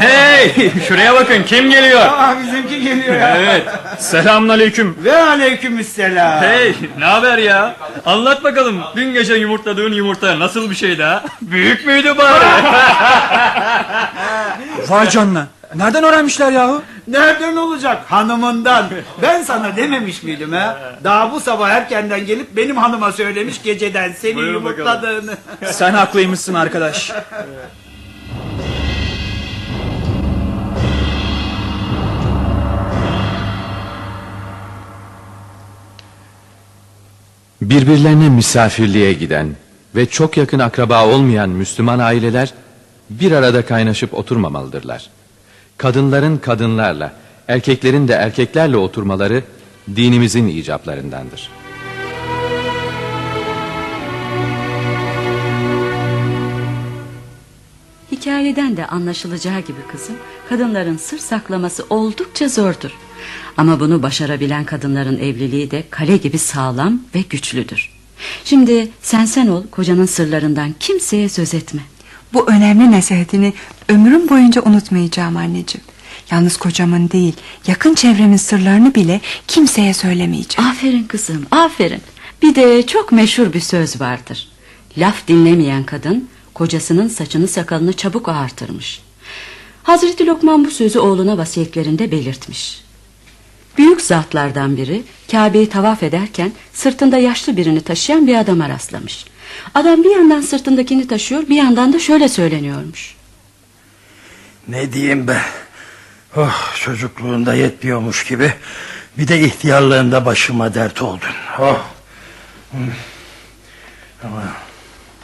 Hey şuraya bakın kim geliyor? Aa bizimki geliyor ya. Evet. Selamünaleyküm. Ve aleykümselam. Hey ne haber ya? Anlat bakalım dün gece yumurtladığın yumurta nasıl bir şeydi ha? Büyük müydü bari? Vay canına. Nereden öğrenmişler yahu? Nereden olacak? Hanımından. Ben sana dememiş miydim ha? Daha bu sabah erkenden gelip benim hanıma söylemiş geceden seni Buyurun bakalım. yumurtladığını. Sen haklıymışsın arkadaş. Birbirlerine misafirliğe giden ve çok yakın akraba olmayan Müslüman aileler bir arada kaynaşıp oturmamalıdırlar. Kadınların kadınlarla, erkeklerin de erkeklerle oturmaları dinimizin icaplarındandır. Hikayeden de anlaşılacağı gibi kızım kadınların sır saklaması oldukça zordur. Ama bunu başarabilen kadınların evliliği de kale gibi sağlam ve güçlüdür. Şimdi sen sen ol kocanın sırlarından kimseye söz etme. Bu önemli nasihatini ömrüm boyunca unutmayacağım anneciğim. Yalnız kocamın değil, yakın çevremin sırlarını bile kimseye söylemeyeceğim. Aferin kızım, aferin. Bir de çok meşhur bir söz vardır. Laf dinlemeyen kadın kocasının saçını sakalını çabuk ağartırmış. Hazreti Lokman bu sözü oğluna vasiyetlerinde belirtmiş. Büyük zatlardan biri Kabe'yi tavaf ederken sırtında yaşlı birini taşıyan bir adama rastlamış. Adam bir yandan sırtındakini taşıyor bir yandan da şöyle söyleniyormuş. Ne diyeyim be? Oh çocukluğunda yetmiyormuş gibi bir de ihtiyarlığında başıma dert oldun. Oh. Hmm. Ama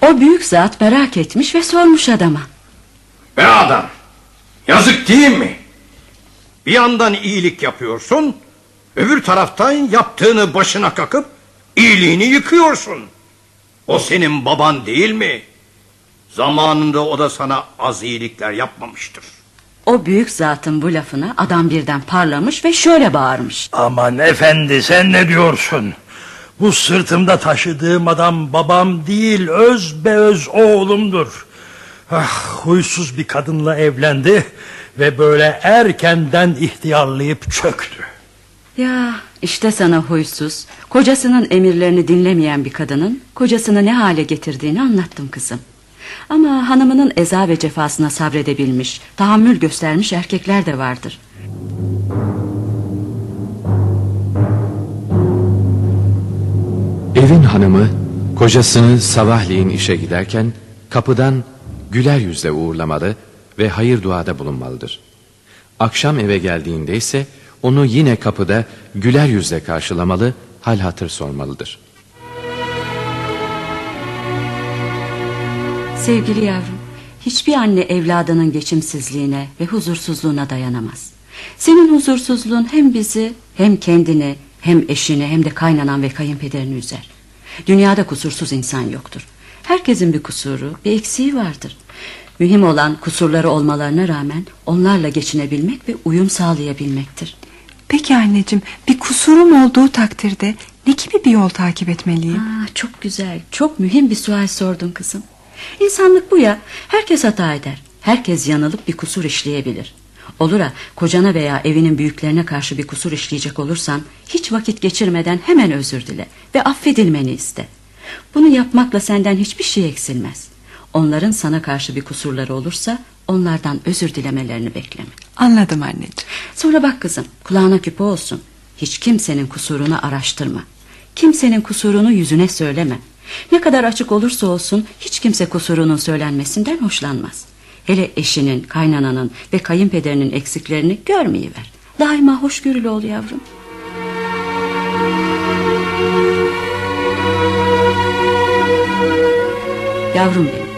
O büyük zat merak etmiş ve sormuş adama. Be adam yazık değil mi? Bir yandan iyilik yapıyorsun öbür taraftan yaptığını başına kakıp iyiliğini yıkıyorsun. O senin baban değil mi? Zamanında o da sana az iyilikler yapmamıştır. O büyük zatın bu lafına adam birden parlamış ve şöyle bağırmış. Aman efendi sen ne diyorsun? Bu sırtımda taşıdığım adam babam değil öz be öz oğlumdur. Ah, huysuz bir kadınla evlendi ve böyle erkenden ihtiyarlayıp çöktü. Ya işte sana huysuz, kocasının emirlerini dinlemeyen bir kadının kocasını ne hale getirdiğini anlattım kızım. Ama hanımının eza ve cefasına sabredebilmiş, tahammül göstermiş erkekler de vardır. Evin hanımı kocasını sabahleyin işe giderken kapıdan güler yüzle uğurlamalı ve hayır duada bulunmalıdır. Akşam eve geldiğinde ise onu yine kapıda güler yüzle karşılamalı, hal hatır sormalıdır. Sevgili yavrum, hiçbir anne evladının geçimsizliğine ve huzursuzluğuna dayanamaz. Senin huzursuzluğun hem bizi hem kendini hem eşini hem de kaynanan ve kayınpederini üzer. Dünyada kusursuz insan yoktur. Herkesin bir kusuru, bir eksiği vardır. Mühim olan kusurları olmalarına rağmen onlarla geçinebilmek ve uyum sağlayabilmektir. Peki anneciğim bir kusurum olduğu takdirde ne gibi bir yol takip etmeliyim? Aa, çok güzel, çok mühim bir sual sordun kızım. İnsanlık bu ya, herkes hata eder. Herkes yanılıp bir kusur işleyebilir. Olur ha, kocana veya evinin büyüklerine karşı bir kusur işleyecek olursan... ...hiç vakit geçirmeden hemen özür dile ve affedilmeni iste. Bunu yapmakla senden hiçbir şey eksilmez. Onların sana karşı bir kusurları olursa... ...onlardan özür dilemelerini bekleme. Anladım anneciğim. Sonra bak kızım, kulağına küpe olsun. Hiç kimsenin kusurunu araştırma. Kimsenin kusurunu yüzüne söyleme. Ne kadar açık olursa olsun hiç kimse kusurunun söylenmesinden hoşlanmaz. Hele eşinin, kaynananın ve kayınpederinin eksiklerini görmeyiver. Daima hoşgörülü ol yavrum. Yavrum benim.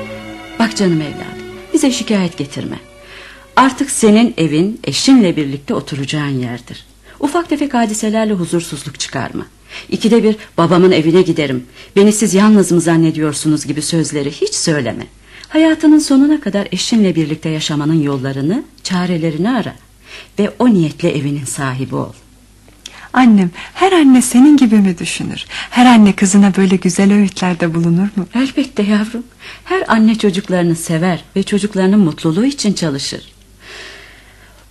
Bak canım evladım. Bize şikayet getirme. Artık senin evin eşinle birlikte oturacağın yerdir. Ufak tefek hadiselerle huzursuzluk çıkarma. İkide bir babamın evine giderim. Beni siz yalnız mı zannediyorsunuz gibi sözleri hiç söyleme. Hayatının sonuna kadar eşinle birlikte yaşamanın yollarını, çarelerini ara. Ve o niyetle evinin sahibi ol. Annem her anne senin gibi mi düşünür? Her anne kızına böyle güzel öğütlerde bulunur mu? Elbette yavrum. Her anne çocuklarını sever ve çocuklarının mutluluğu için çalışır.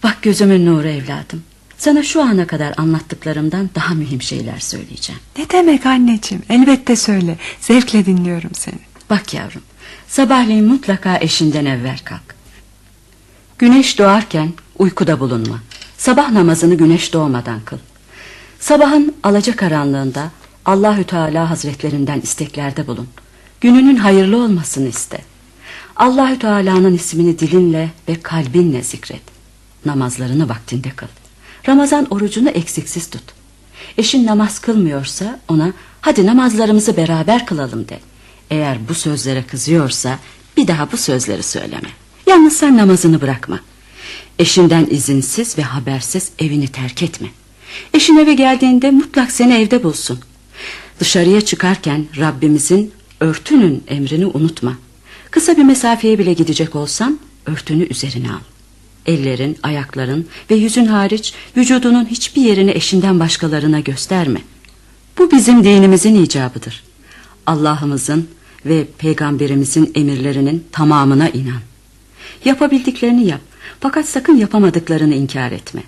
Bak gözümün nuru evladım. Sana şu ana kadar anlattıklarımdan daha mühim şeyler söyleyeceğim. Ne demek anneciğim? Elbette söyle. Zevkle dinliyorum seni. Bak yavrum, sabahleyin mutlaka eşinden evvel kalk. Güneş doğarken uykuda bulunma. Sabah namazını güneş doğmadan kıl. Sabahın alacakaranlığında Allahü Teala Hazretlerinden isteklerde bulun. Gününün hayırlı olmasını iste. Allahü Teala'nın ismini dilinle ve kalbinle zikret. Namazlarını vaktinde kıl. Ramazan orucunu eksiksiz tut. Eşin namaz kılmıyorsa ona hadi namazlarımızı beraber kılalım de. Eğer bu sözlere kızıyorsa bir daha bu sözleri söyleme. Yalnız sen namazını bırakma. Eşinden izinsiz ve habersiz evini terk etme. Eşin eve geldiğinde mutlak seni evde bulsun. Dışarıya çıkarken Rabbimizin örtünün emrini unutma. Kısa bir mesafeye bile gidecek olsan örtünü üzerine al. Ellerin, ayakların ve yüzün hariç vücudunun hiçbir yerini eşinden başkalarına gösterme. Bu bizim dinimizin icabıdır. Allah'ımızın ve peygamberimizin emirlerinin tamamına inan. Yapabildiklerini yap fakat sakın yapamadıklarını inkar etme.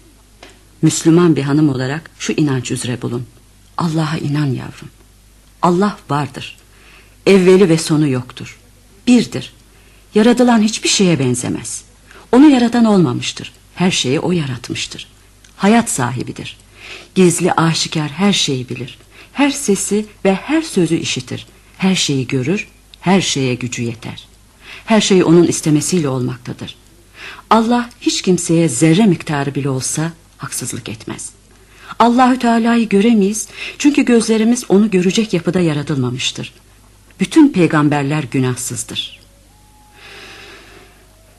Müslüman bir hanım olarak şu inanç üzere bulun. Allah'a inan yavrum. Allah vardır. Evveli ve sonu yoktur. Birdir. Yaratılan hiçbir şeye benzemez. Onu yaratan olmamıştır. Her şeyi o yaratmıştır. Hayat sahibidir. Gizli aşikar her şeyi bilir. Her sesi ve her sözü işitir. Her şeyi görür, her şeye gücü yeter. Her şey onun istemesiyle olmaktadır. Allah hiç kimseye zerre miktarı bile olsa haksızlık etmez. Allahü Teala'yı göremeyiz çünkü gözlerimiz onu görecek yapıda yaratılmamıştır. Bütün peygamberler günahsızdır.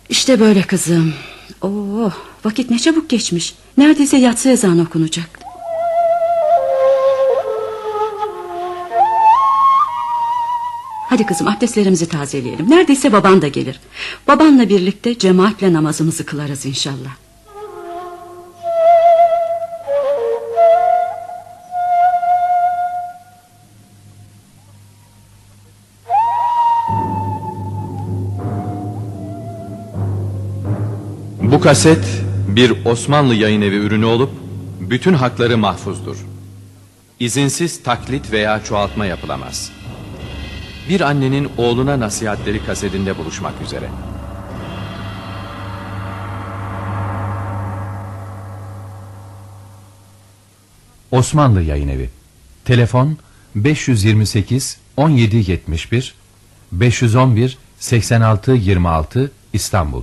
İşte böyle kızım. Oo, vakit ne çabuk geçmiş. Neredeyse yatsı ezanı okunacak. Hadi kızım abdestlerimizi tazeleyelim. Neredeyse baban da gelir. Babanla birlikte cemaatle namazımızı kılarız inşallah. Bu kaset bir Osmanlı yayın evi ürünü olup bütün hakları mahfuzdur. İzinsiz taklit veya çoğaltma yapılamaz. Bir annenin oğluna nasihatleri kasetinde buluşmak üzere. Osmanlı Yayın Evi Telefon 528 1771 511 86 26 İstanbul